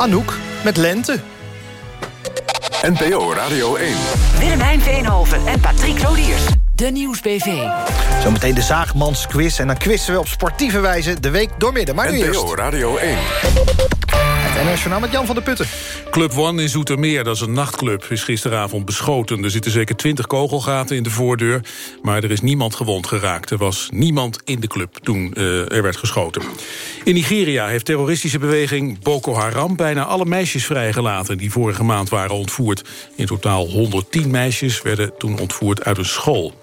Anouk met Lente.
NPO Radio 1.
Willemijn Veenhoven en Patrick Lodiers. De Nieuwsbv.
Zometeen de Zaagmans quiz. En dan quizzen we op sportieve wijze de week doormidden. Maar nu eerst.
NPO Radio 1.
Het NOS Journaal met Jan van der Putten.
Club One in Zoetermeer, dat is een nachtclub, is gisteravond beschoten. Er zitten zeker twintig kogelgaten in de voordeur, maar er is niemand gewond geraakt. Er was niemand in de club toen eh, er werd geschoten. In Nigeria heeft terroristische beweging Boko Haram bijna alle meisjes vrijgelaten die vorige maand waren ontvoerd. In totaal 110 meisjes werden toen ontvoerd uit een school.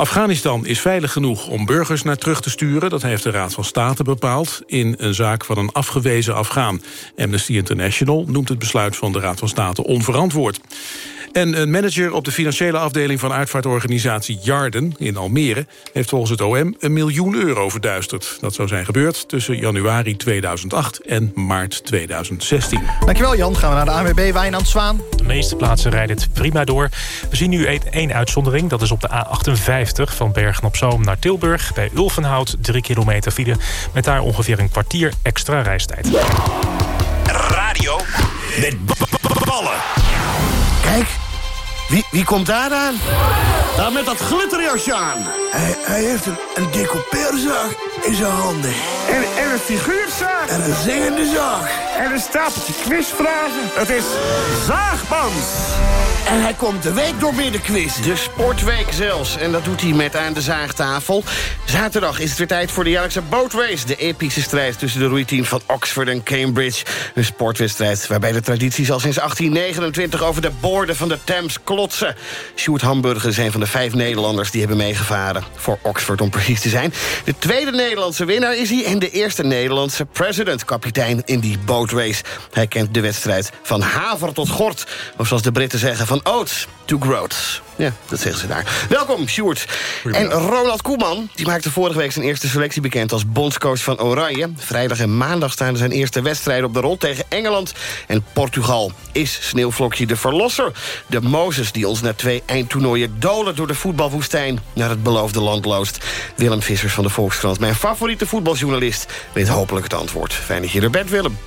Afghanistan is veilig genoeg om burgers naar terug te sturen. Dat heeft de Raad van State bepaald in een zaak van een afgewezen Afghaan. Amnesty International noemt het besluit van de Raad van State onverantwoord. En een manager op de financiële afdeling van uitvaartorganisatie Jarden in Almere... heeft volgens het OM een miljoen euro verduisterd. Dat zou zijn gebeurd tussen januari 2008 en maart 2016.
Dankjewel Jan. Gaan we naar de ANWB Wijnand Zwaan.
De meeste plaatsen rijdt het prima door. We zien nu één- één uitzondering. Dat is op de A58 van Bergen op Zoom naar Tilburg. Bij Ulvenhout 3 kilometer file. Met daar ongeveer een kwartier extra reistijd.
Radio met ballen. Kijk, wie, wie komt daar aan? Daar met dat glitterjasje aan.
Hij, hij heeft een, een decoupeerzaag in zijn handen.
En, en een figuurzaag.
En een zingende zaag.
En een stapeltje quizvragen. Het is Zaagmans.
En hij komt de week door midden quizzen.
De sportweek zelfs. En dat doet hij met aan de zaagtafel. Zaterdag is het weer tijd voor de jaarlijkse boatrace. De epische strijd tussen de roeiteams van Oxford en Cambridge. Een sportwedstrijd waarbij de tradities al sinds 1829... over de boorden van de Thames klotsen. Sjoerd Hamburger een van de vijf Nederlanders die hebben meegevaren. Voor Oxford om precies te zijn. De tweede Nederlandse winnaar is hij... en de eerste Nederlandse president-kapitein in die boatrace. Hij kent de wedstrijd van haver tot gort. Of zoals de Britten zeggen, van oats to groats. Ja, dat zeggen ze daar. Welkom, Sjoerd. En Ronald Koeman, die maakte vorige week zijn eerste selectie bekend... als bondscoach van Oranje. Vrijdag en maandag staan zijn eerste wedstrijden op de rol... tegen Engeland en Portugal. Is Sneeuwvlokje de verlosser? De Mozes die ons na twee eindtoernooien dolen... door de voetbalwoestijn naar het beloofde land loost. Willem Vissers van de Volkskrant, mijn favoriete voetbaljournalist... weet hopelijk het antwoord. Fijn dat je er bent, Willem.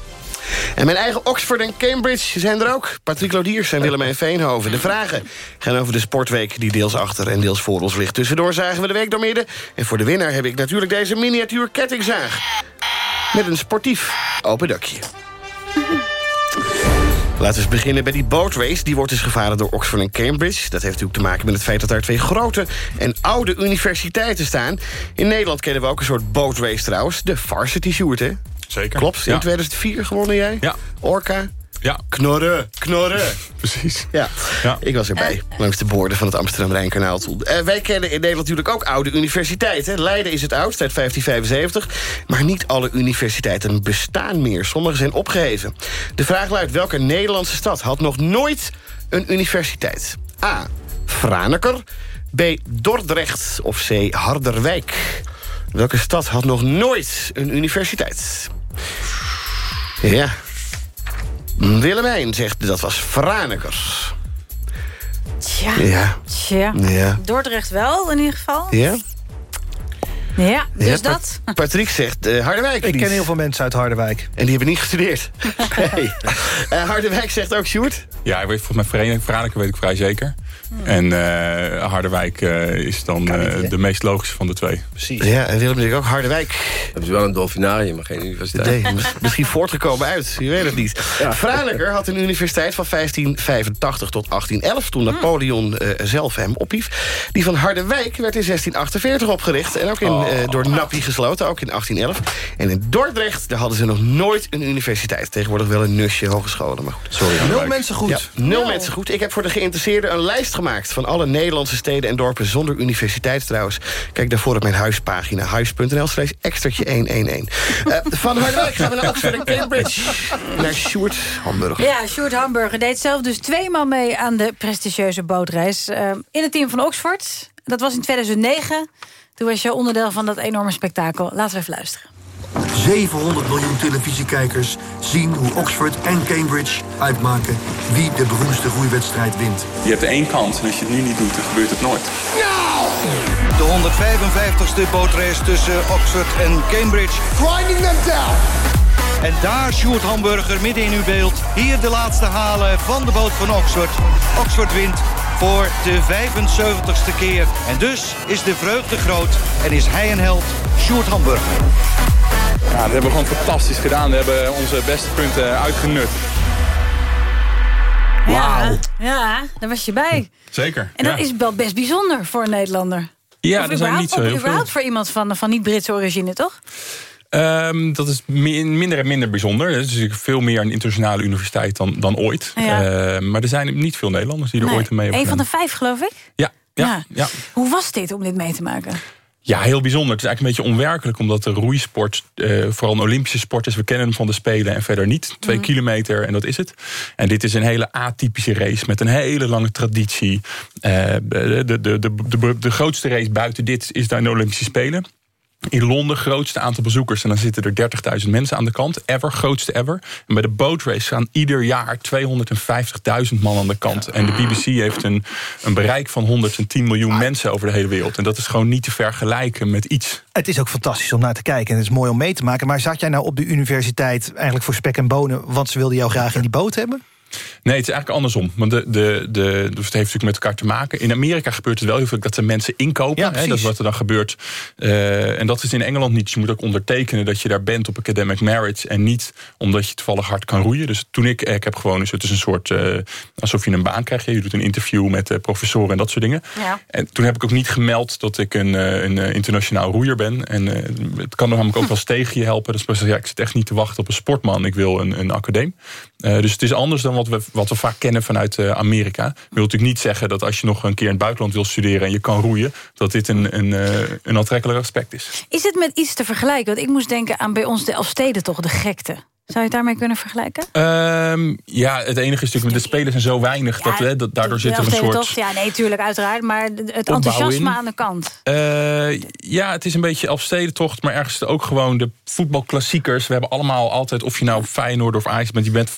En mijn eigen Oxford en Cambridge zijn er ook. Patrick Lodiers en Willemijn Veenhoven. De vragen gaan over de sportweek die deels achter en deels voor ons ligt. Tussendoor zagen we de week door midden. En voor de winnaar heb ik natuurlijk deze miniatuur kettingzaag. Met een sportief open dakje. Laten we eens beginnen bij die bootrace. Die wordt dus gevaren door Oxford en Cambridge. Dat heeft natuurlijk te maken met het feit dat daar twee grote en oude universiteiten staan. In Nederland kennen we ook een soort bootrace trouwens. De Varsity Sjoerd, hè?
Zeker.
Klopt, in
Ja.
2004 gewonnen jij?
Ja.
Orca?
Ja.
Knorren, knorren.
Precies.
Ja. ik was erbij. Langs de boorden van het Amsterdam-Rijnkanaal. Uh, wij kennen in Nederland natuurlijk ook oude universiteiten. Leiden is het oudst, uit 1575. Maar niet alle universiteiten bestaan meer. Sommige zijn opgeheven. De vraag luidt, welke Nederlandse stad had nog nooit een universiteit? A. Franeker. B. Dordrecht. Of C. Harderwijk. Welke stad had nog nooit een universiteit? Ja. Willemijn zegt dat was Franeker.
Tja.
Ja.
Tja.
Ja.
Dordrecht wel, in ieder geval.
Ja?
Ja, dus
Ja,
dat.
Pa- Patrick zegt uh, Harderwijk.
Ik ken heel veel mensen uit Harderwijk.
En die hebben niet gestudeerd. nee. Uh, Harderwijk zegt ook Sjoerd.
Ja, ik weet, volgens mij Vereniging Franeker weet ik vrij zeker. En uh, Harderwijk uh, is dan uh, de meest logische van de twee.
Precies. Ja, en Willem natuurlijk ook Harderwijk.
Hebben ze wel een dolfinarium, maar geen universiteit.
Nee, misschien voortgekomen uit, je weet het niet. Ja. Franeker had een universiteit van 1585 tot 1811... toen Napoleon zelf hem ophief. Die van Harderwijk werd in 1648 opgericht... en ook in, oh. door Nappie gesloten, ook in 1811. En in Dordrecht, daar hadden ze nog nooit een universiteit. Tegenwoordig wel een nusje hogescholen, maar goed.
Sorry, nul mensen goed.
Ja, nul no. mensen goed. Ik heb voor de geïnteresseerden een lijst gemaakt... van alle Nederlandse steden en dorpen zonder universiteit trouwens. Kijk daarvoor op mijn huispagina. huis.nl slash extraatje 111. Uh, van Harderwijk gaan we naar Oxford en Cambridge. Naar Sjoerd Hamburger.
Ja, Sjoerd Hamburger deed zelf dus tweemaal mee... aan de prestigieuze bootreis. Uh, in het team van Oxford. Dat was in 2009. Toen was je onderdeel van dat enorme spektakel. Laten we even luisteren.
700 miljoen televisiekijkers zien hoe Oxford en Cambridge uitmaken wie de beroemdste groeiwedstrijd wint.
Je hebt één kans en als je het nu niet doet, dan gebeurt het nooit.
De 155ste bootrace tussen Oxford en Cambridge.
Grinding them down.
En daar Sjoerd Hamburger midden in uw beeld. Hier de laatste halen van de boot van Oxford. Oxford wint voor de 75ste keer. En dus is de vreugde groot en is hij een held, Sjoerd Hamburger.
Ja, dat hebben we gewoon fantastisch gedaan. We hebben onze beste punten uitgenut.
Ja, ja, daar was je bij.
Zeker.
En dat
ja.
is wel best bijzonder voor een Nederlander.
Ja, er zijn niet zo heel
überhaupt
veel.
voor iemand van, van niet-Britse origine, toch?
Um, dat is minder en minder bijzonder. Het is natuurlijk veel meer een internationale universiteit dan, dan ooit.
Ja.
Uh, maar er zijn niet veel Nederlanders die er
nee.
ooit mee hebben
Een van de vijf, geloof ik?
Ja, ja, ja. ja.
Hoe was dit om dit mee te maken?
Ja, heel bijzonder. Het is eigenlijk een beetje onwerkelijk... omdat de roeisport uh, vooral een Olympische sport is. We kennen hem van de Spelen en verder niet. Twee mm. kilometer en dat is het. En dit is een hele atypische race met een hele lange traditie. Uh, de, de, de, de, de, de grootste race buiten dit is de Olympische Spelen. In Londen grootste aantal bezoekers. En dan zitten er 30.000 mensen aan de kant. Ever, grootste ever. En bij de bootrace gaan ieder jaar 250.000 man aan de kant. En de BBC heeft een, een bereik van 110 miljoen mensen over de hele wereld. En dat is gewoon niet te vergelijken met iets.
Het is ook fantastisch om naar te kijken. En het is mooi om mee te maken. Maar zat jij nou op de universiteit eigenlijk voor spek en bonen... want ze wilden jou graag in die boot hebben?
Nee, het is eigenlijk andersom. Want de, de, de, dus het heeft natuurlijk met elkaar te maken. In Amerika gebeurt het wel heel veel dat ze mensen inkopen.
Ja,
hè, dat is wat er dan gebeurt. Uh, en dat is in Engeland niet. Je moet ook ondertekenen dat je daar bent op academic marriage. En niet omdat je toevallig hard kan roeien. Dus toen ik, ik heb gewoon, dus het is een soort, uh, alsof je een baan krijgt. Je doet een interview met uh, professoren en dat soort dingen.
Ja.
En toen heb ik ook niet gemeld dat ik een, een internationaal roeier ben. En het kan namelijk ook wel eens tegen je helpen. Dus ja, ik zit echt niet te wachten op een sportman. Ik wil een, een acadeem. Dus het is anders dan wat we, wat we vaak kennen vanuit uh, Amerika. Dat wil natuurlijk niet zeggen dat als je nog een keer in het buitenland wil studeren... en je kan roeien, dat dit een, een, uh, een aantrekkelijk aspect is.
Is het met iets te vergelijken? Want ik moest denken aan bij ons de Elfsteden toch, de gekte. Zou je het daarmee kunnen vergelijken?
Um, ja, het enige is natuurlijk, de spelers zijn zo weinig... Ja, dat, hè, dat daardoor zit er een soort...
Ja, nee, tuurlijk, uiteraard. Maar het enthousiasme aan de kant.
Uh, ja, het is een beetje Elfstedentocht... maar ergens ook gewoon de voetbalklassiekers. We hebben allemaal altijd, of je nou Feyenoord of Ajax bent... je bent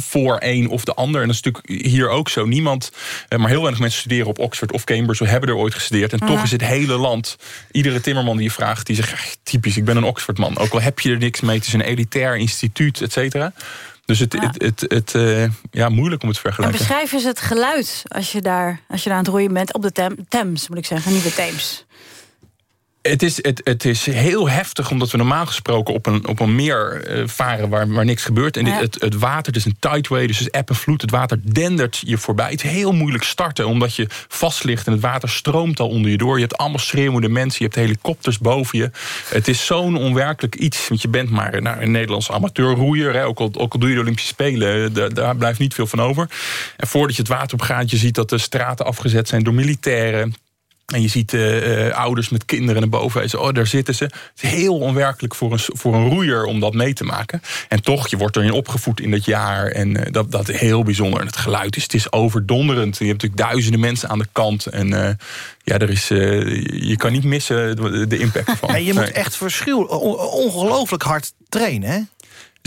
voor een of de ander. En dat is natuurlijk hier ook zo. Niemand, maar heel weinig mensen studeren op Oxford of Cambridge... of hebben er ooit gestudeerd. En toch is het hele land... iedere timmerman die je vraagt, die zegt... typisch, ik ben een Oxfordman. Ook al heb je er niks mee, het is een elitair instituut, et cetera. Dus het,
Ja.
het, het, het, uh, ja, moeilijk om het te
En
vergelijken.
beschrijf eens het geluid als je daar, als je daar aan het roeien bent. Op de Thames, moet ik zeggen, niet de Theems.
Het is, het, het is heel heftig, omdat we normaal gesproken op een, op een meer uh, varen waar, waar niks gebeurt. En dit,
Ja.
het, het water, het is een tideway, dus het is en vloed. Het water dendert je voorbij. Het is heel moeilijk starten, omdat je vast ligt en het water stroomt al onder je door. Je hebt allemaal schreeuwende mensen, je hebt helikopters boven je. Het is zo'n onwerkelijk iets, want je bent maar nou, een Nederlands amateurroeier. Hè. Ook, al, ook al doe je de Olympische Spelen, daar, daar blijft niet veel van over. En voordat je het water op gaat, je ziet dat de straten afgezet zijn door militairen. En je ziet uh, uh, ouders met kinderen naar boven wijzen. Oh, daar zitten ze. Het is heel onwerkelijk voor een, voor een roeier om dat mee te maken. En toch, je wordt erin opgevoed in dat jaar. En uh, dat, dat is heel bijzonder. En het geluid is, het is overdonderend. Je hebt natuurlijk duizenden mensen aan de kant. En ja, er is, je kan niet missen de, de impact ervan.
En je moet echt verschil, on- ongelooflijk hard trainen, hè?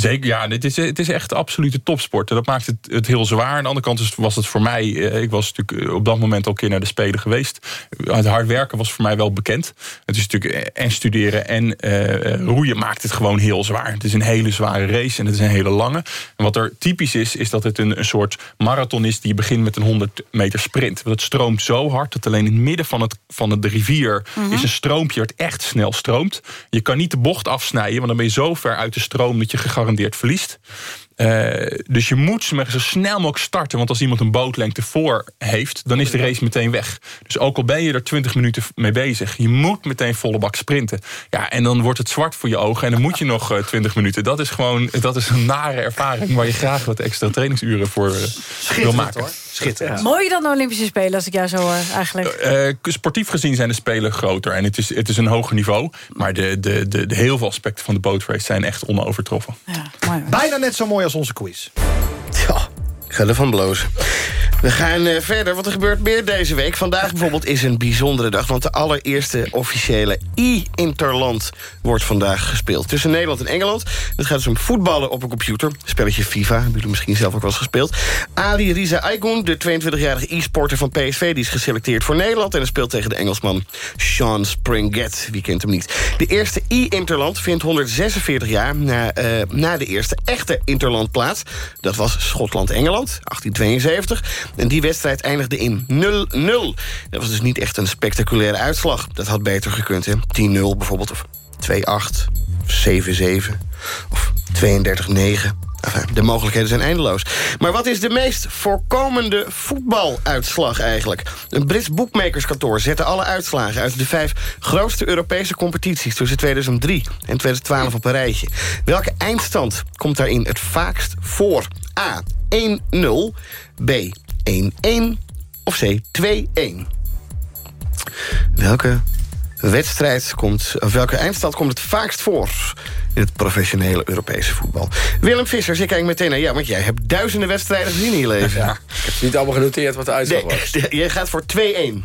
Zeker, ja. Het is, het is echt absolute topsport. En dat maakt het, het heel zwaar. Aan de andere kant was het voor mij... eh, Ik was natuurlijk eh, op dat moment al een keer naar de Spelen geweest. Het hard werken was voor mij wel bekend. Het is natuurlijk eh, en studeren en roeien maakt het gewoon heel zwaar. Het is een hele zware race en het is een hele lange. En wat er typisch is, is dat het een, een soort marathon is... die begint met een 100 meter sprint. Want het stroomt zo hard dat alleen in het midden van, het, van de rivier...
Mhm.
is een stroompje wat echt snel stroomt. Je kan niet de bocht afsnijden, want dan ben je zo ver uit de stroom... dat je gegarandeerd verliest. Eh, dus je moet zo snel mogelijk starten. Want als iemand een bootlengte voor heeft, dan is de race meteen weg. Dus ook al ben je er 20 minuten mee bezig, je moet meteen volle bak sprinten. Ja, en dan wordt het zwart voor je ogen en dan moet je nog eh, 20 minuten. Dat is gewoon dat is een nare ervaring waar je graag wat extra trainingsuren voor eh, wil maken.
Schitterend.
Mooi dan de Olympische Spelen, als ik jou zo hoor, eigenlijk.
Eh, sportief gezien zijn de Spelen groter en het is, het is een hoger niveau. Maar de, de, de, de heel veel aspecten van de bootrace zijn echt onovertroffen.
Bijna net zo mooi als onze quiz.
Ga ervan blozen. We gaan eh, verder, want er gebeurt meer deze week. Vandaag bijvoorbeeld is een bijzondere dag... want de allereerste officiële e-interland wordt vandaag gespeeld. Tussen Nederland en Engeland. Het gaat dus om voetballen op een computer. Spelletje FIFA, hebben jullie misschien zelf ook wel eens gespeeld. Ali Riza Aygun, de 22-jarige e-sporter van PSV... die is geselecteerd voor Nederland... en speelt tegen de Engelsman Sean Springett. Wie kent hem niet? De eerste e-interland vindt 146 jaar na, eh, na de eerste echte interland plaats. Dat was Schotland-Engeland, 1872. En die wedstrijd eindigde in 0-0. Dat was dus niet echt een spectaculaire uitslag. Dat had beter gekund, hè? 10-0 bijvoorbeeld, of 2-8, 7-7, of 32-9. Enfin, de mogelijkheden zijn eindeloos. Maar wat is de meest voorkomende voetbaluitslag eigenlijk? Een Brits boekmakerskantoor zette alle uitslagen... uit de vijf grootste Europese competities tussen 2003 en 2012 op een rijtje. Welke eindstand komt daarin het vaakst voor? A. 1-0, B. 1-1 of C. 2-1? Welke wedstrijd komt, of welke eindstand komt het vaakst voor in het professionele Europese voetbal? Willem Vissers, ik kijk meteen naar jou, want jij hebt duizenden wedstrijden gezien in je leven.
Ja, ik heb niet allemaal genoteerd wat de uitslag
Nee,
was.
jij gaat voor 2-1.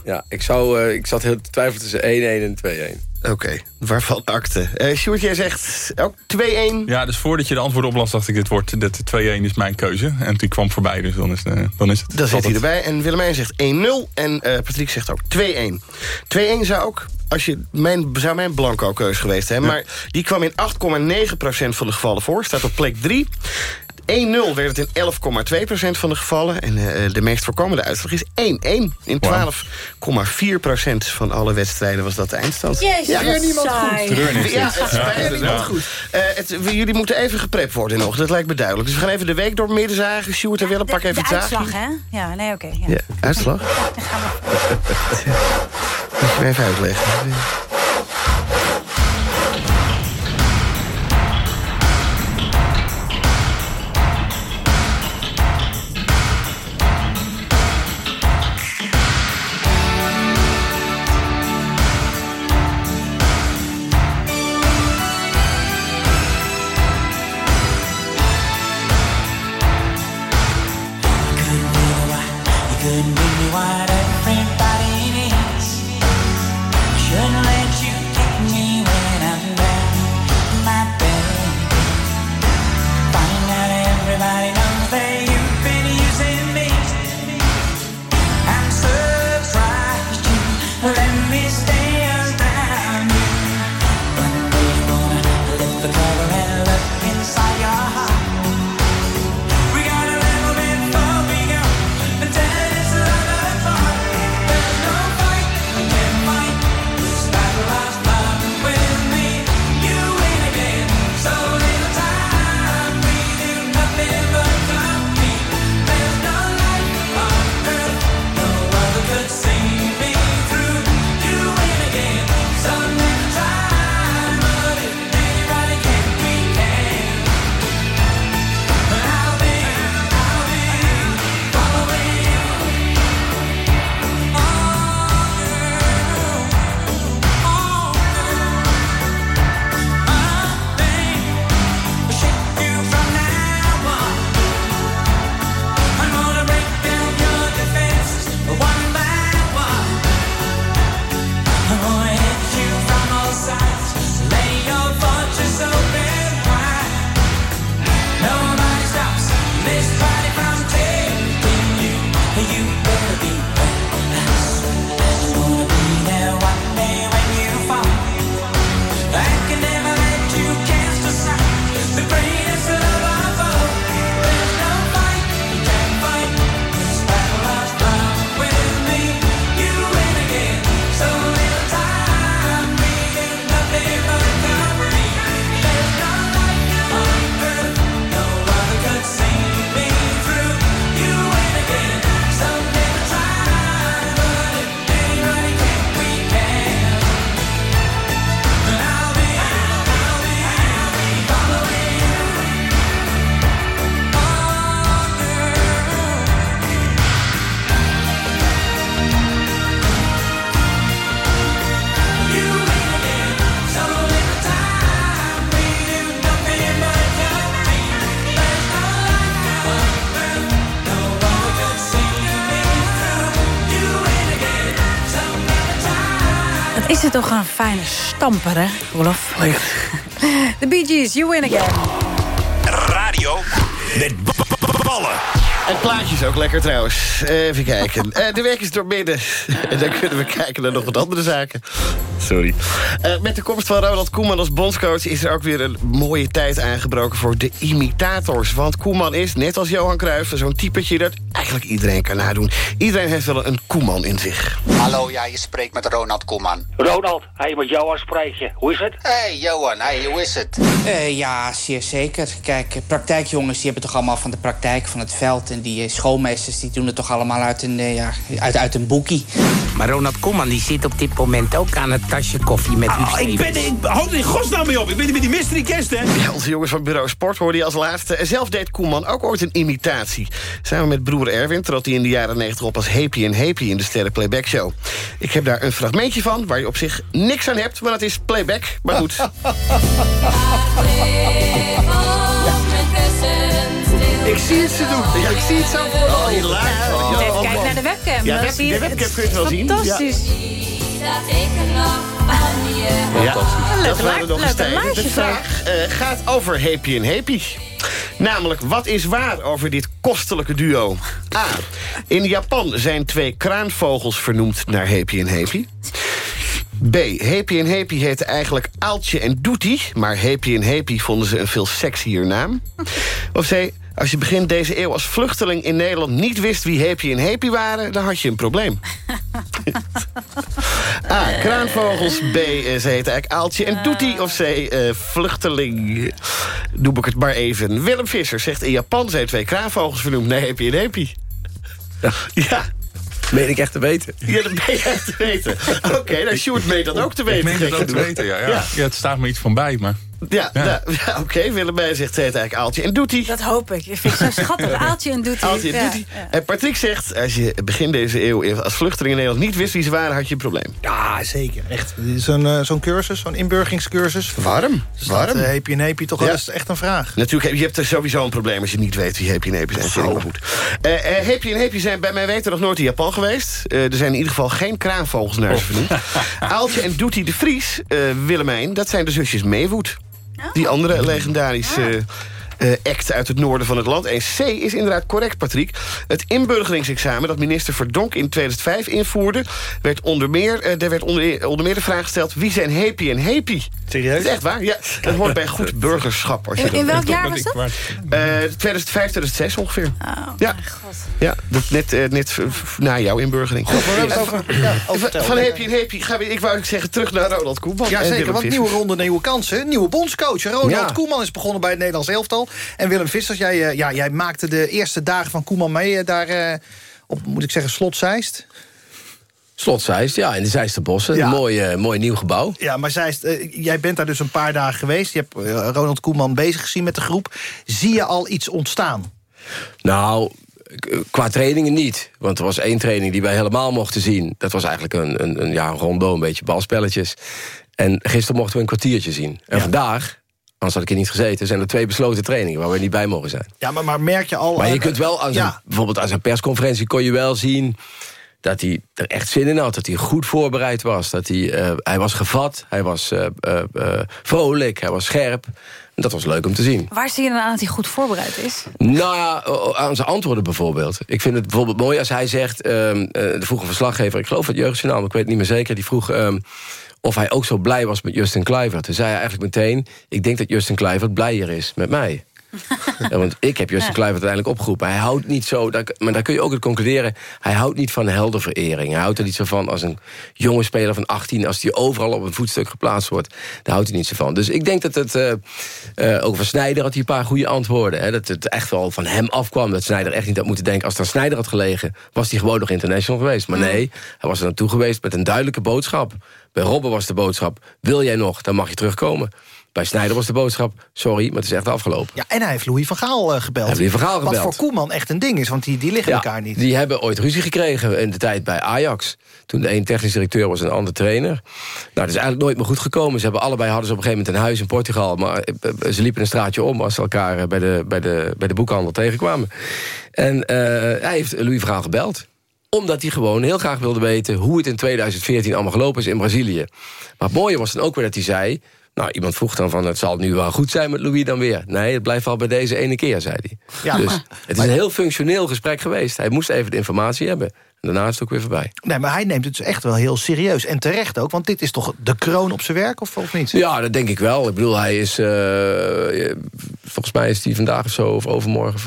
Ja, ik, zou, eh, ik zat heel te twijfelen tussen 1-1 en 2-1.
Oké, waarvan akte? Uh, Sjoerd, jij zegt ook 2-1.
Ja, dus voordat je de antwoorden oplas, dacht ik, dit wordt dit 2-1 is mijn keuze. En die kwam voorbij, dus dan is, eh, dan is het.
Dan zit hij erbij. En Willemijn zegt 1-0. En eh Patrick zegt ook 2-1. 2-1 zou ook... Als je, mijn, zou mijn blanco keus geweest zijn. Maar die kwam in 8,9% van de gevallen voor. Staat op plek 3. 1-0 werd het in 11,2% van de gevallen. En eh, de meest voorkomende uitslag is 1-1. In 12,4% van alle wedstrijden was dat de eindstand.
Jezus,
ja,
wat saai.
Treurnis Ja, het is
Ja,
niemand goed. Eh, het, we- jullie moeten even geprept worden nog. Dat lijkt me duidelijk. Dus we gaan even de week door midden zagen. Sjoerd en Willem, pak even
De
het zaagje.
uitslag, hè? Ja, nee, oké. ja.
Ja, uitslag? Moet je me even uitleggen.
Stamper, hè, Rolof? De Bee Gees, you win again.
Radio met ballen.
En plaatjes ook lekker trouwens. Even kijken. Eh, de week is doormidden. en dan kunnen we kijken naar nog wat andere zaken. Sorry. Eh, met de komst van Ronald Koeman als bondscoach... is er ook weer een mooie tijd aangebroken voor de imitators. Want Koeman is, net als Johan Cruijff... zo'n typetje dat eigenlijk iedereen kan nadoen. Iedereen heeft wel een Koeman in zich.
Hallo, ja, je spreekt met Ronald Koeman.
Ronald, hij met Johan spreken. Hoe is het?
Hey, Johan, hey, hoe is het?
Eh, ja, zeer zeker. Kijk, eh, praktijkjongens die hebben toch allemaal van de praktijk, van het veld. En die schoolmeesters die doen het toch allemaal uit een, ja, uit, uit een boekie.
Maar Ronald Koeman die zit op dit moment ook aan het tasje koffie met Huub
ik ben, ik, houd er in godsnaam mee op. Ik ben met die mystery guest, hè?
Ja, onze jongens van Bureau Sport hoorde je als laatste. Zelf deed Koeman ook ooit een imitatie. Samen met broer Erwin trad hij in de jaren 90 op als Happy en Happy in de Sterren Playback Show. Ik heb daar een fragmentje van waar je op zich niks aan hebt, want het is playback. Maar goed. Ik zie het ze doen. Ja, ik zie het zo voor. Oh. Ja,
Even
oh,
kijken
man.
naar de webcam.
Ja, de webcam kun je het wel zien.
Fantastisch.
Ja, Dat
leuke
waren
li-
nog eens. De vraag eh, gaat over Happy en Happy. Namelijk, wat is waar over dit kostelijke duo? A. In Japan zijn twee kraanvogels vernoemd naar Happy en Happy. B. Happy en Happy heette eigenlijk Aaltje en Doetie... maar Happy en Happy vonden ze een veel sexier naam. Of C. Als je begin deze eeuw als vluchteling in Nederland niet wist wie Happy en Happy waren... dan had je een probleem. A. Kraanvogels. B. Ze heette eigenlijk Aaltje en Doetie. Of C. eh, vluchteling. Doe ik het maar even. Willem Visser zegt in Japan zijn twee kraanvogels vernoemd naar Happy en Happy. Ja.
Meen ik echt te weten.
Ja, dat ben je echt te weten. Oké, nou Sjoerd meent dat ook te weten.
Ik meen dat ook te weten, ja. ja.
Ja.
ja. het staat me iets van bij, maar...
Ja,
Ja.
nou, ja, oké. Willemijn zegt, ze heet eigenlijk Aaltje en Doetie.
Dat hoop ik. Ik vind het zo schattig. Aaltje en Doetie.
Aaltje en
Ja,
Doetie.
ja.
En Patrick zegt, als je begin deze eeuw als vluchteling in Nederland niet wist wie ze waren, had je een probleem.
Ja, zeker. Echt. Zo'n eh, zo'n cursus, zo'n inburgingscursus.
Warm.
Dus
Warm.
dat, eh, heb je en heb je toch wel eens echt een vraag.
Natuurlijk, je hebt er sowieso een probleem als je niet weet wie Happy en Happy zijn. Wel goed. Eh eh, Happy en Happy zijn bij mij weten nog nooit in Japan geweest. Eh, er zijn in ieder geval geen kraanvogels naar ze vernoemd. Aaltje en Doetie de Vries, eh, Willemijn, dat zijn de zusjes Meewoed. Die andere legendarische eh, act uit het noorden van het land. En C is inderdaad correct, Patrick. Het inburgeringsexamen dat minister Verdonk in 2005 invoerde... werd onder meer, eh, er werd onder, onder meer de vraag gesteld... wie zijn Happy en Happy?
Serieus?
Dat is echt waar, ja. Dat hoort bij goed burgerschap. Als je
In,
dat
in welk jaar was dat?
Eh 2005, 2006 ongeveer.
Oh,
ja. Ja, dat net, eh, net na jouw inburgering.
over- ja, over
van, Happy en Happy gaan we, ik wou zeggen, terug naar Ronald Koeman.
Ja, zeker. Want nieuwe ronde, nieuwe kansen. Nieuwe bondscoach. Ronald
Ja.
Koeman is begonnen bij het Nederlands elftal. En Willem Vissers, jij, eh, ja, jij maakte de eerste dagen van Koeman mee... eh, daar eh, op, moet ik zeggen, Slot Zeist.
Slot Zeist, ja, in de Zeisterbossen.
Ja.
Een mooi, eh, mooi nieuw gebouw.
Ja, maar Zeist, jij bent daar dus een paar dagen geweest. Je hebt Ronald Koeman bezig gezien met de groep. Zie je al iets ontstaan?
Nou, qua trainingen niet. Want er was één training die wij helemaal mochten zien. Dat was eigenlijk een, een, een, ja, een rondo, een beetje balspelletjes. En gisteren mochten we een kwartiertje zien. En vandaag, anders had ik hier niet gezeten... zijn er twee besloten trainingen waar we niet bij mogen zijn.
Ja, maar, maar merk je al...
Maar je kunt wel, aan zijn,
ja.
bijvoorbeeld aan zijn persconferentie... kon je wel zien dat hij er echt zin in had. Dat hij goed voorbereid was. Dat hij, eh, hij was gevat, hij was eh, eh, eh, vrolijk, hij was scherp. En dat was leuk om te zien.
Waar zie je dan aan dat hij goed voorbereid is?
Nou ja, aan zijn antwoorden bijvoorbeeld. Ik vind het bijvoorbeeld mooi als hij zegt... ehm, eh, de vroege verslaggever, ik geloof het Jeugdjournaal... maar ik weet het niet meer zeker, die vroeg... of hij ook zo blij was met Justin Kluivert. Toen zei hij eigenlijk meteen... ik denk dat Justin Kluivert blijer is met mij. Ja, want ik heb Justin
Ja.
Kluivert uiteindelijk opgeroepen. Hij houdt niet zo, daar- maar daar kun je ook uit concluderen... hij houdt niet van heldenverering. Hij houdt er niet zo van als een jonge speler van 18... als die overal op een voetstuk geplaatst wordt. Daar houdt hij niet zo van. Dus ik denk dat het... eh eh, ook van Snijder had hij een paar goede antwoorden. Hè, dat het echt wel van hem afkwam. Dat Snijder echt niet had moeten denken... als het aan Snijder had gelegen... was hij gewoon nog international geweest. Maar nee, hij was er naartoe geweest met een duidelijke boodschap. Bij Robben was de boodschap... wil jij nog, dan mag je terugkomen. Bij Snijder was de boodschap... sorry, maar het is echt afgelopen.
Ja, en hij heeft Louis van Gaal eh, gebeld.
Hij heeft Louis van Gaal
Wat
gebeld.
voor Koeman echt een ding is, want die, die liggen elkaar niet.
Die hebben ooit ruzie gekregen in de tijd bij Ajax. Toen de een technisch directeur was en de ander trainer. Nou, dat is eigenlijk nooit meer goed gekomen. Ze hebben allebei hadden ze op een gegeven moment een huis in Portugal. Maar eh, eh, ze liepen een straatje om als ze elkaar bij de, bij de, bij de boekhandel tegenkwamen. En hij heeft Louis van Gaal gebeld. Omdat hij gewoon heel graag wilde weten... hoe het in 2014 allemaal gelopen is in Brazilië. Maar het mooie was dan ook weer dat hij zei... Nou, iemand vroeg dan van, het zal nu wel goed zijn met Louis dan weer. Nee, het blijft wel bij deze ene keer, zei hij.
Ja,
dus
maar-
het is een heel functioneel gesprek geweest. Hij moest even de informatie hebben. En daarna is het ook weer voorbij.
Nee, maar hij neemt het dus echt wel heel serieus. En terecht ook, want dit is toch de kroon op zijn werk, of, of niet?
Ja, dat denk ik wel. Ik bedoel, hij is... eh, volgens mij is hij vandaag of zo, of overmorgen...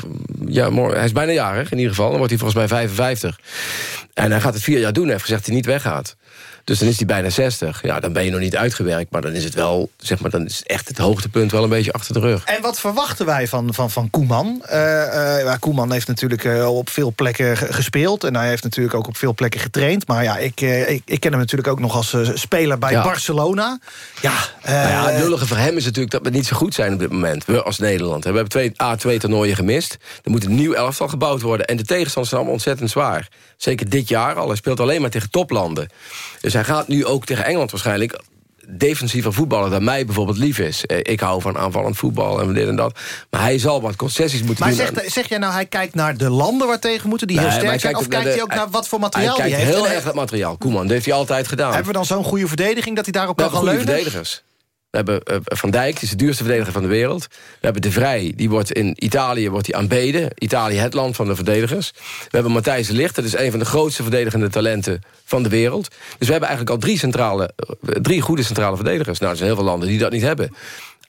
Ja, morgen, hij is bijna jarig in ieder geval. Dan wordt hij volgens mij 55. En hij gaat het vier jaar doen. Hij heeft gezegd dat hij niet weggaat. Dus dan is hij bijna 60. Ja, dan ben je nog niet uitgewerkt. Maar dan is het wel, zeg maar, dan is echt het hoogtepunt wel een beetje achter de rug.
En wat verwachten wij van, van, van Koeman? Ja, Koeman heeft natuurlijk eh, op veel plekken ge- gespeeld. En hij heeft natuurlijk ook op veel plekken getraind. Maar ja, ik, ik, ik ken hem natuurlijk ook nog als speler bij
Ja.
Barcelona. Ja,
Nou ja, het lullige voor hem is natuurlijk dat we niet zo goed zijn op dit moment. We als Nederland. We hebben twee A2-toernooien gemist. Er moet een nieuw elftal gebouwd worden. En de tegenstanders zijn allemaal ontzettend zwaar. Zeker dit jaar al. Hij speelt alleen maar tegen toplanden. Dus hij gaat nu ook tegen Engeland waarschijnlijk defensiever voetballen dan mij bijvoorbeeld lief is. Eh, Ik hou van aanvallend voetbal en dit en dat. Maar hij zal wat concessies moeten
maar
doen.
zegt, zeg jij nou, hij kijkt naar de landen waar tegen moeten... die heel
Nee, maar
sterk zijn? Of kijkt hij ook naar wat voor materiaal
Hij
hij
kijkt
heeft?
heel erg naar het materiaal. Koeman, dat heeft hij altijd gedaan.
Hebben we dan zo'n goede verdediging dat hij daarop kan gaan
hebben goede
leunen?
verdedigers. We hebben eh, Van Dijk, die is de duurste verdediger van de wereld. We hebben De Vrij, die wordt in Italië wordt die aanbeden. Italië het land van de verdedigers. We hebben Matthijs Ligt, dat is een van de grootste verdedigende talenten van de wereld. Dus we hebben eigenlijk al drie, centrale, eh, drie goede centrale verdedigers. Nou, er zijn heel veel landen die dat niet hebben.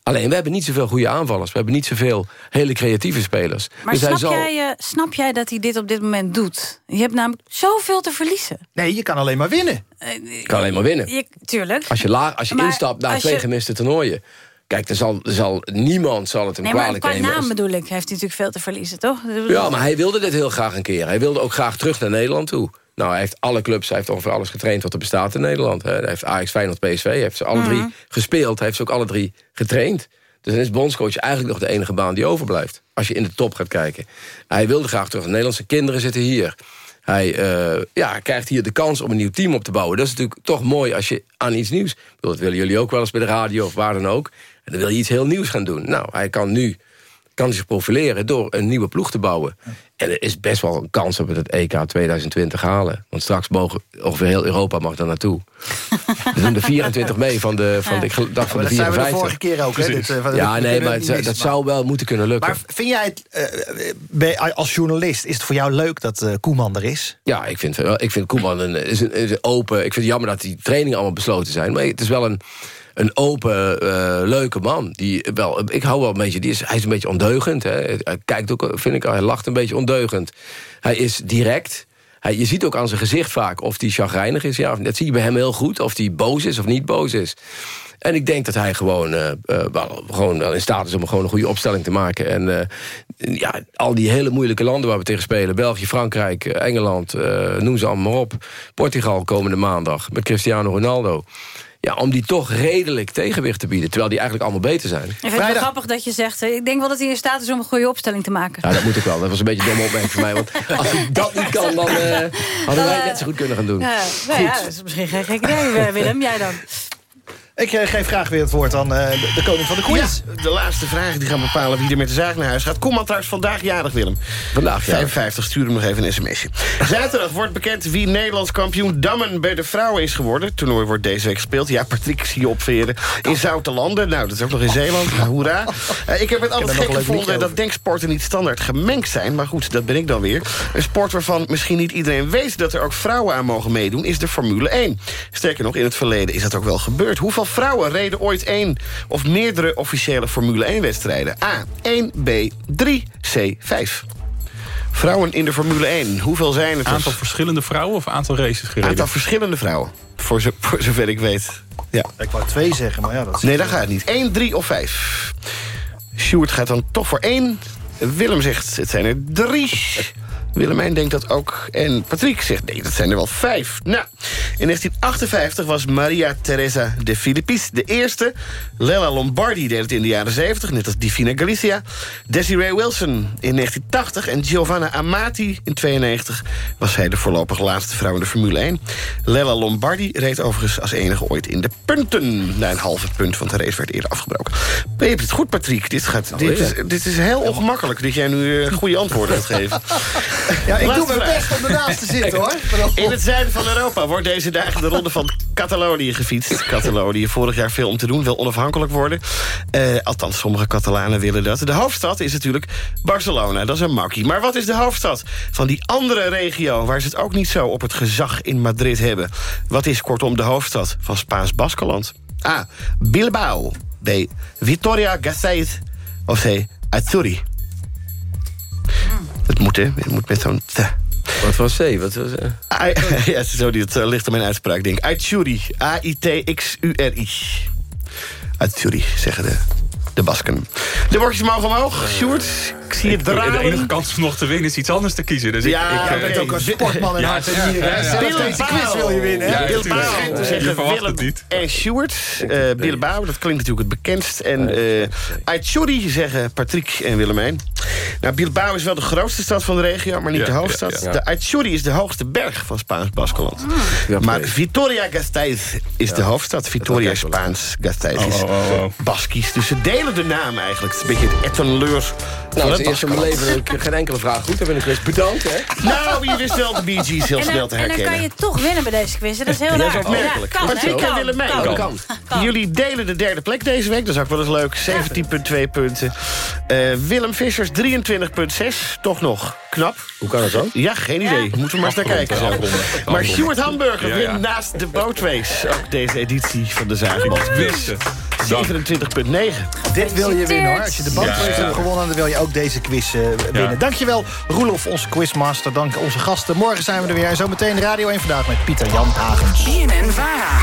Alleen, we hebben niet zoveel goede aanvallers. We hebben niet zoveel hele creatieve spelers.
Maar
Dus
snap,
zal-
jij, eh, snap jij dat hij dit op dit moment doet? Je hebt namelijk zoveel te verliezen.
Nee, je kan alleen maar winnen.
Je kan alleen maar winnen.
Je, tuurlijk.
Als je, laag, als je
Maar
instapt na
als
twee
je-
gemiste toernooien... Kijk, er zal, er zal, niemand zal het hem
Nee, maar
kwalijk
qua
nemen. als-
naam bedoel ik. Heeft hij natuurlijk veel te verliezen, toch?
Ja, maar hij wilde dit heel graag een keer. Hij wilde ook graag terug naar Nederland toe. Nou, hij heeft alle clubs, hij heeft ongeveer alles getraind wat er bestaat in Nederland. hè. Hij heeft Ajax, Feyenoord, PSV, hij heeft ze alle drie
Mhm.
gespeeld. Hij heeft ze ook alle drie getraind. Dus dan is bondscoach eigenlijk nog de enige baan die overblijft. Als je in de top gaat kijken. Hij wilde graag terug. De Nederlandse kinderen zitten hier. Hij eh, ja, krijgt hier de kans om een nieuw team op te bouwen. Dat is natuurlijk toch mooi als je aan iets nieuws... Dat willen jullie ook wel eens bij de radio of waar dan ook. En dan wil je iets heel nieuws gaan doen. Nou, hij kan nu kan zich profileren door een nieuwe ploeg te bouwen. En er is best wel een kans dat we het EK 2020 halen. Want straks mogen ongeveer heel Europa mag daar naartoe. We doen de 24 mee van de, van de, ik dacht
Ja,
van de
dat zijn we de
54.
vorige keer ook. Hè? Dit, eh, van-
ja, nee, maar
het
dat zou wel moeten kunnen lukken.
Maar vind jij het, eh, als journalist, is het voor jou leuk dat eh, Koeman er is?
Ja, ik vind, wel- ik vind Koeman een, is een, is een open... Ik vind het jammer dat die trainingen allemaal besloten zijn. Maar het is wel een, een open, eh, leuke man. Die wel, ik hou wel een beetje... Die is, hij is een beetje ondeugend. Hè. Hij kijkt ook, vind ik, hij lacht een beetje ondeugend. Hij is direct. Hij, je ziet ook aan zijn gezicht vaak of hij chagrijnig is. Ja, dat zie je bij hem heel goed. Of hij boos is of niet boos is. En ik denk dat hij gewoon, eh, eh, wel, gewoon wel in staat is om gewoon een goede opstelling te maken. En ja, al die hele moeilijke landen waar we tegen spelen... België, Frankrijk, Engeland, noem ze allemaal op. Portugal komende maandag met Cristiano Ronaldo. Ja, om die toch redelijk tegenwicht te bieden. Terwijl die eigenlijk allemaal beter zijn.
Ik vind het wel grappig dat je zegt... eh, ik denk wel dat hij in staat is om een goede opstelling te maken.
Ja, dat moet ik wel. Dat was een beetje een domme opmerking voor mij. Want als hij dat niet kan, dan eh, hadden wij het net zo goed kunnen gaan doen.
Ja, nou ja, dat is misschien geen gek idee, eh, Willem. Jij dan?
Ik eh, geef graag weer het woord aan eh, de, de koning van de quiz.
Ja, de laatste vragen die gaan bepalen wie er met de zaak naar huis gaat. Kom maar trouwens vandaag jarig, Willem.
Vandaag, ja.
55, stuur hem nog even een sms'je. Zaterdag wordt bekend wie Nederlands kampioen dammen bij de vrouwen is geworden. Het toernooi wordt deze week gespeeld. Ja, Patrick zie je opveren in Zoutelanden. Nou, dat is ook nog in Zeeland. Nou, hoera. Eh, ik heb het altijd gek gevonden dat denksporten niet standaard gemengd zijn. Maar goed, dat ben ik dan weer. Een sport waarvan misschien niet iedereen weet dat er ook vrouwen aan mogen meedoen... is de Formule 1. Sterker nog, in het verleden is dat ook wel gebeurd. Hoeveel vrouwen reden ooit één of meerdere officiële Formule 1-wedstrijden? A. 1, B, 3, C, 5. Vrouwen in de Formule 1, hoeveel zijn het? er?
Aantal verschillende vrouwen of aantal races gereden?
Aantal verschillende vrouwen, voor, zo, voor zover ik weet. Ja.
Ik wou twee zeggen, maar ja, dat is...
Nee, dat gaat niet. 1, 3 of 5. Sjoerd gaat dan toch voor 1. Willem zegt, het zijn er drie. Willemijn denkt dat ook. En Patrick zegt, nee, dat zijn er wel vijf. Nou, in 1958 was Maria Teresa de Filippis de eerste. Lella Lombardi deed het in de jaren 70, net als Divina Galicia. Desiree Wilson in 1980 en Giovanna Amati in 92... was zij de voorlopig laatste vrouw in de Formule 1. Lella Lombardi reed overigens als enige ooit in de punten. Na een halve punt, want de race werd eerder afgebroken. Maar je hebt het goed, Patrick. Dit, gaat, dit, is, dit is heel ongemakkelijk dat jij nu eh, goede antwoorden gaat geven.
Ja, ik doe mijn best om ernaast te zitten, hoor.
In het zuiden van Europa wordt deze dagen de ronde van Catalonië gefietst. Catalonië, vorig jaar veel om te doen, wil onafhankelijk worden. Eh, althans, sommige Catalanen willen dat. De hoofdstad is natuurlijk Barcelona, dat is een makkie. Maar wat is de hoofdstad van die andere regio... waar ze het ook niet zo op het gezag in Madrid hebben? Wat is kortom de hoofdstad van Spaans-Baskeland? A. Bilbao. B. Vitoria Gasteiz. Of C. Azuri. Het moet, hè? Het moet met zo'n...
Wat was C? Wat was, eh?
Ai- ja, zo, dat eh, ligt aan mijn uitspraak, denk ik. Aituri. A-I-T-X-U-R-I. Aituri, zeggen de, de Basken. De bordjes mogen omhoog. Sjoerd, ik zie het
De
draaien.
enige kans om nog te winnen is iets anders te kiezen. Dus
Ja,
ik, ik, eh,
bent ook een sportman in hart en nieren, hè? Zelfs deze quiz wil je winnen?
Ja,
zeggen
verwacht
Willem
het niet.
en Sjoerd. Eh Bilbao, dat klinkt natuurlijk het bekendst. En eh Aituri zeggen Patrick en Willemijn. Nou, Bilbao is wel de grootste stad van de regio, maar niet
Ja,
de hoofdstad.
ja.
De Aituri is de hoogste berg van Spaans-Baskeland. Maar Vitoria Gasteiz is de hoofdstad. Vitoria is Spaans, Gasteiz is
Oh, oh, oh, oh.
Baskisch. Dus ze delen de naam eigenlijk. Het is een beetje het etaleur van
Nou,
het
eerste mijn
Baskeland.
leven dat ik geen enkele vraag goed heb in de quiz. Bedankt, hè?
Nou, je wist wel de Bee Gees heel
En
snel te
en dan
herkennen.
kan je toch winnen bij deze quiz. Dat is heel
Dat
raar.
is opmerkelijk.
Ja, kan, hè?
Patrick en
Kan,
Willemijn.
kan.
Kan.
Kan.
Jullie delen de derde plek deze week. Dat is ook wel eens leuk. 17,2 punten. Eh, Willem Vissers 23,6. Toch nog knap.
Hoe kan dat zo?
Ja, geen idee. Moeten we maar eens naar kijken. zo. Maar Stuart Hamburger
Ja, ja.
wint naast de Boatways ook deze editie van de Zagenband.
Wisten.
27,9.
Dit wil je winnen, hoor. Als je de
Ja.
hebt gewonnen, dan wil je ook deze quiz eh, winnen.
Ja.
Dankjewel, Roelof, onze quizmaster. Dank onze gasten. Morgen zijn we er weer. En zometeen Radio 1 Vandaag met Pieter Jan Hagens.
BNN Vara.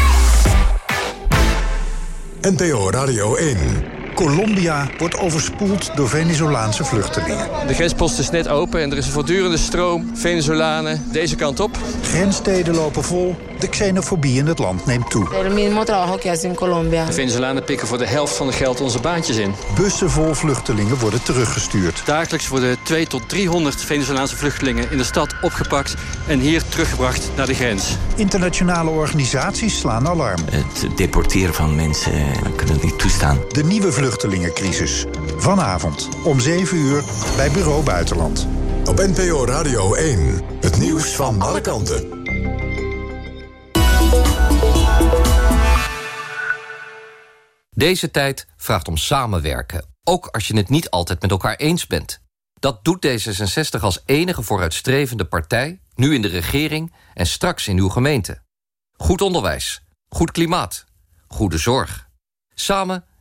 NPO Radio 1.
Colombia wordt overspoeld door Venezolaanse vluchtelingen.
De grenspost is net open en er is een voortdurende stroom Venezolanen deze kant op.
Grenssteden lopen vol. De xenofobie in het land neemt toe.
El mismo trabajo que hacen en Colombia.
De Venezolanen pikken voor de helft van het geld onze baantjes in.
Bussen vol vluchtelingen worden teruggestuurd.
Dagelijks worden 2 tot 300 Venezolaanse vluchtelingen in de stad opgepakt en hier teruggebracht naar de grens.
Internationale organisaties slaan alarm.
Het deporteren van mensen eh, we kunnen het niet toestaan.
De nieuwe vluchtelingencrisis. Vanavond om 7 uur bij Bureau Buitenland.
Op NPO Radio 1. Het nieuws van alle kanten.
Deze tijd vraagt om samenwerken, ook als je het niet altijd met elkaar eens bent. Dat doet D66 als enige vooruitstrevende partij, nu in de regering en straks in uw gemeente. Goed onderwijs, goed klimaat, goede zorg. Samen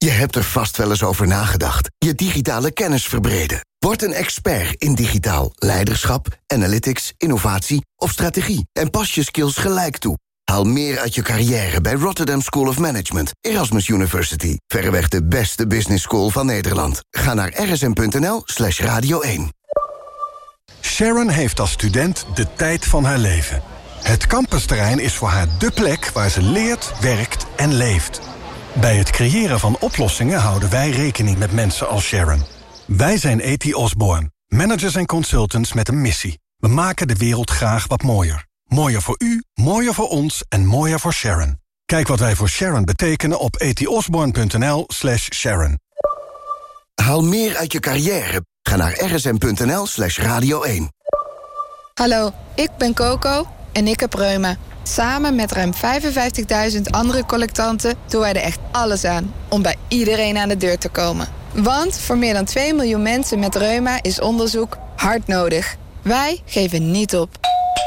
Je hebt er vast wel eens over nagedacht. Je digitale kennis verbreden. Word een expert in digitaal leiderschap, analytics, innovatie of strategie. En pas je skills gelijk toe. Haal meer uit je carrière bij Rotterdam School of Management, Erasmus University. Verreweg de beste business school van Nederland. Ga naar rsm.nl slash radio 1.
Sharon heeft als student de tijd van haar leven. Het campusterrein is voor haar dé plek waar ze leert, werkt en leeft. Bij het creëren van oplossingen houden wij rekening met mensen als Sharon. Wij zijn E.T. Osborne, managers en consultants met een missie. We maken de wereld graag wat mooier. Mooier voor u, mooier voor ons en mooier voor Sharon. Kijk wat wij voor Sharon betekenen op etiosborn.nl slash Sharon.
Haal meer uit je carrière. Ga naar rsm.nl slash radio 1.
Hallo, ik ben Coco en ik heb reuma. Samen met ruim 55.000 andere collectanten doen wij er echt alles aan... om bij iedereen aan de deur te komen. Want voor meer dan 2 miljoen mensen met reuma is onderzoek hard nodig. Wij geven niet op.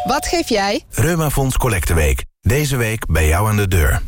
Wat geef jij?
Reumafonds Collecteweek. Deze week bij jou aan de deur.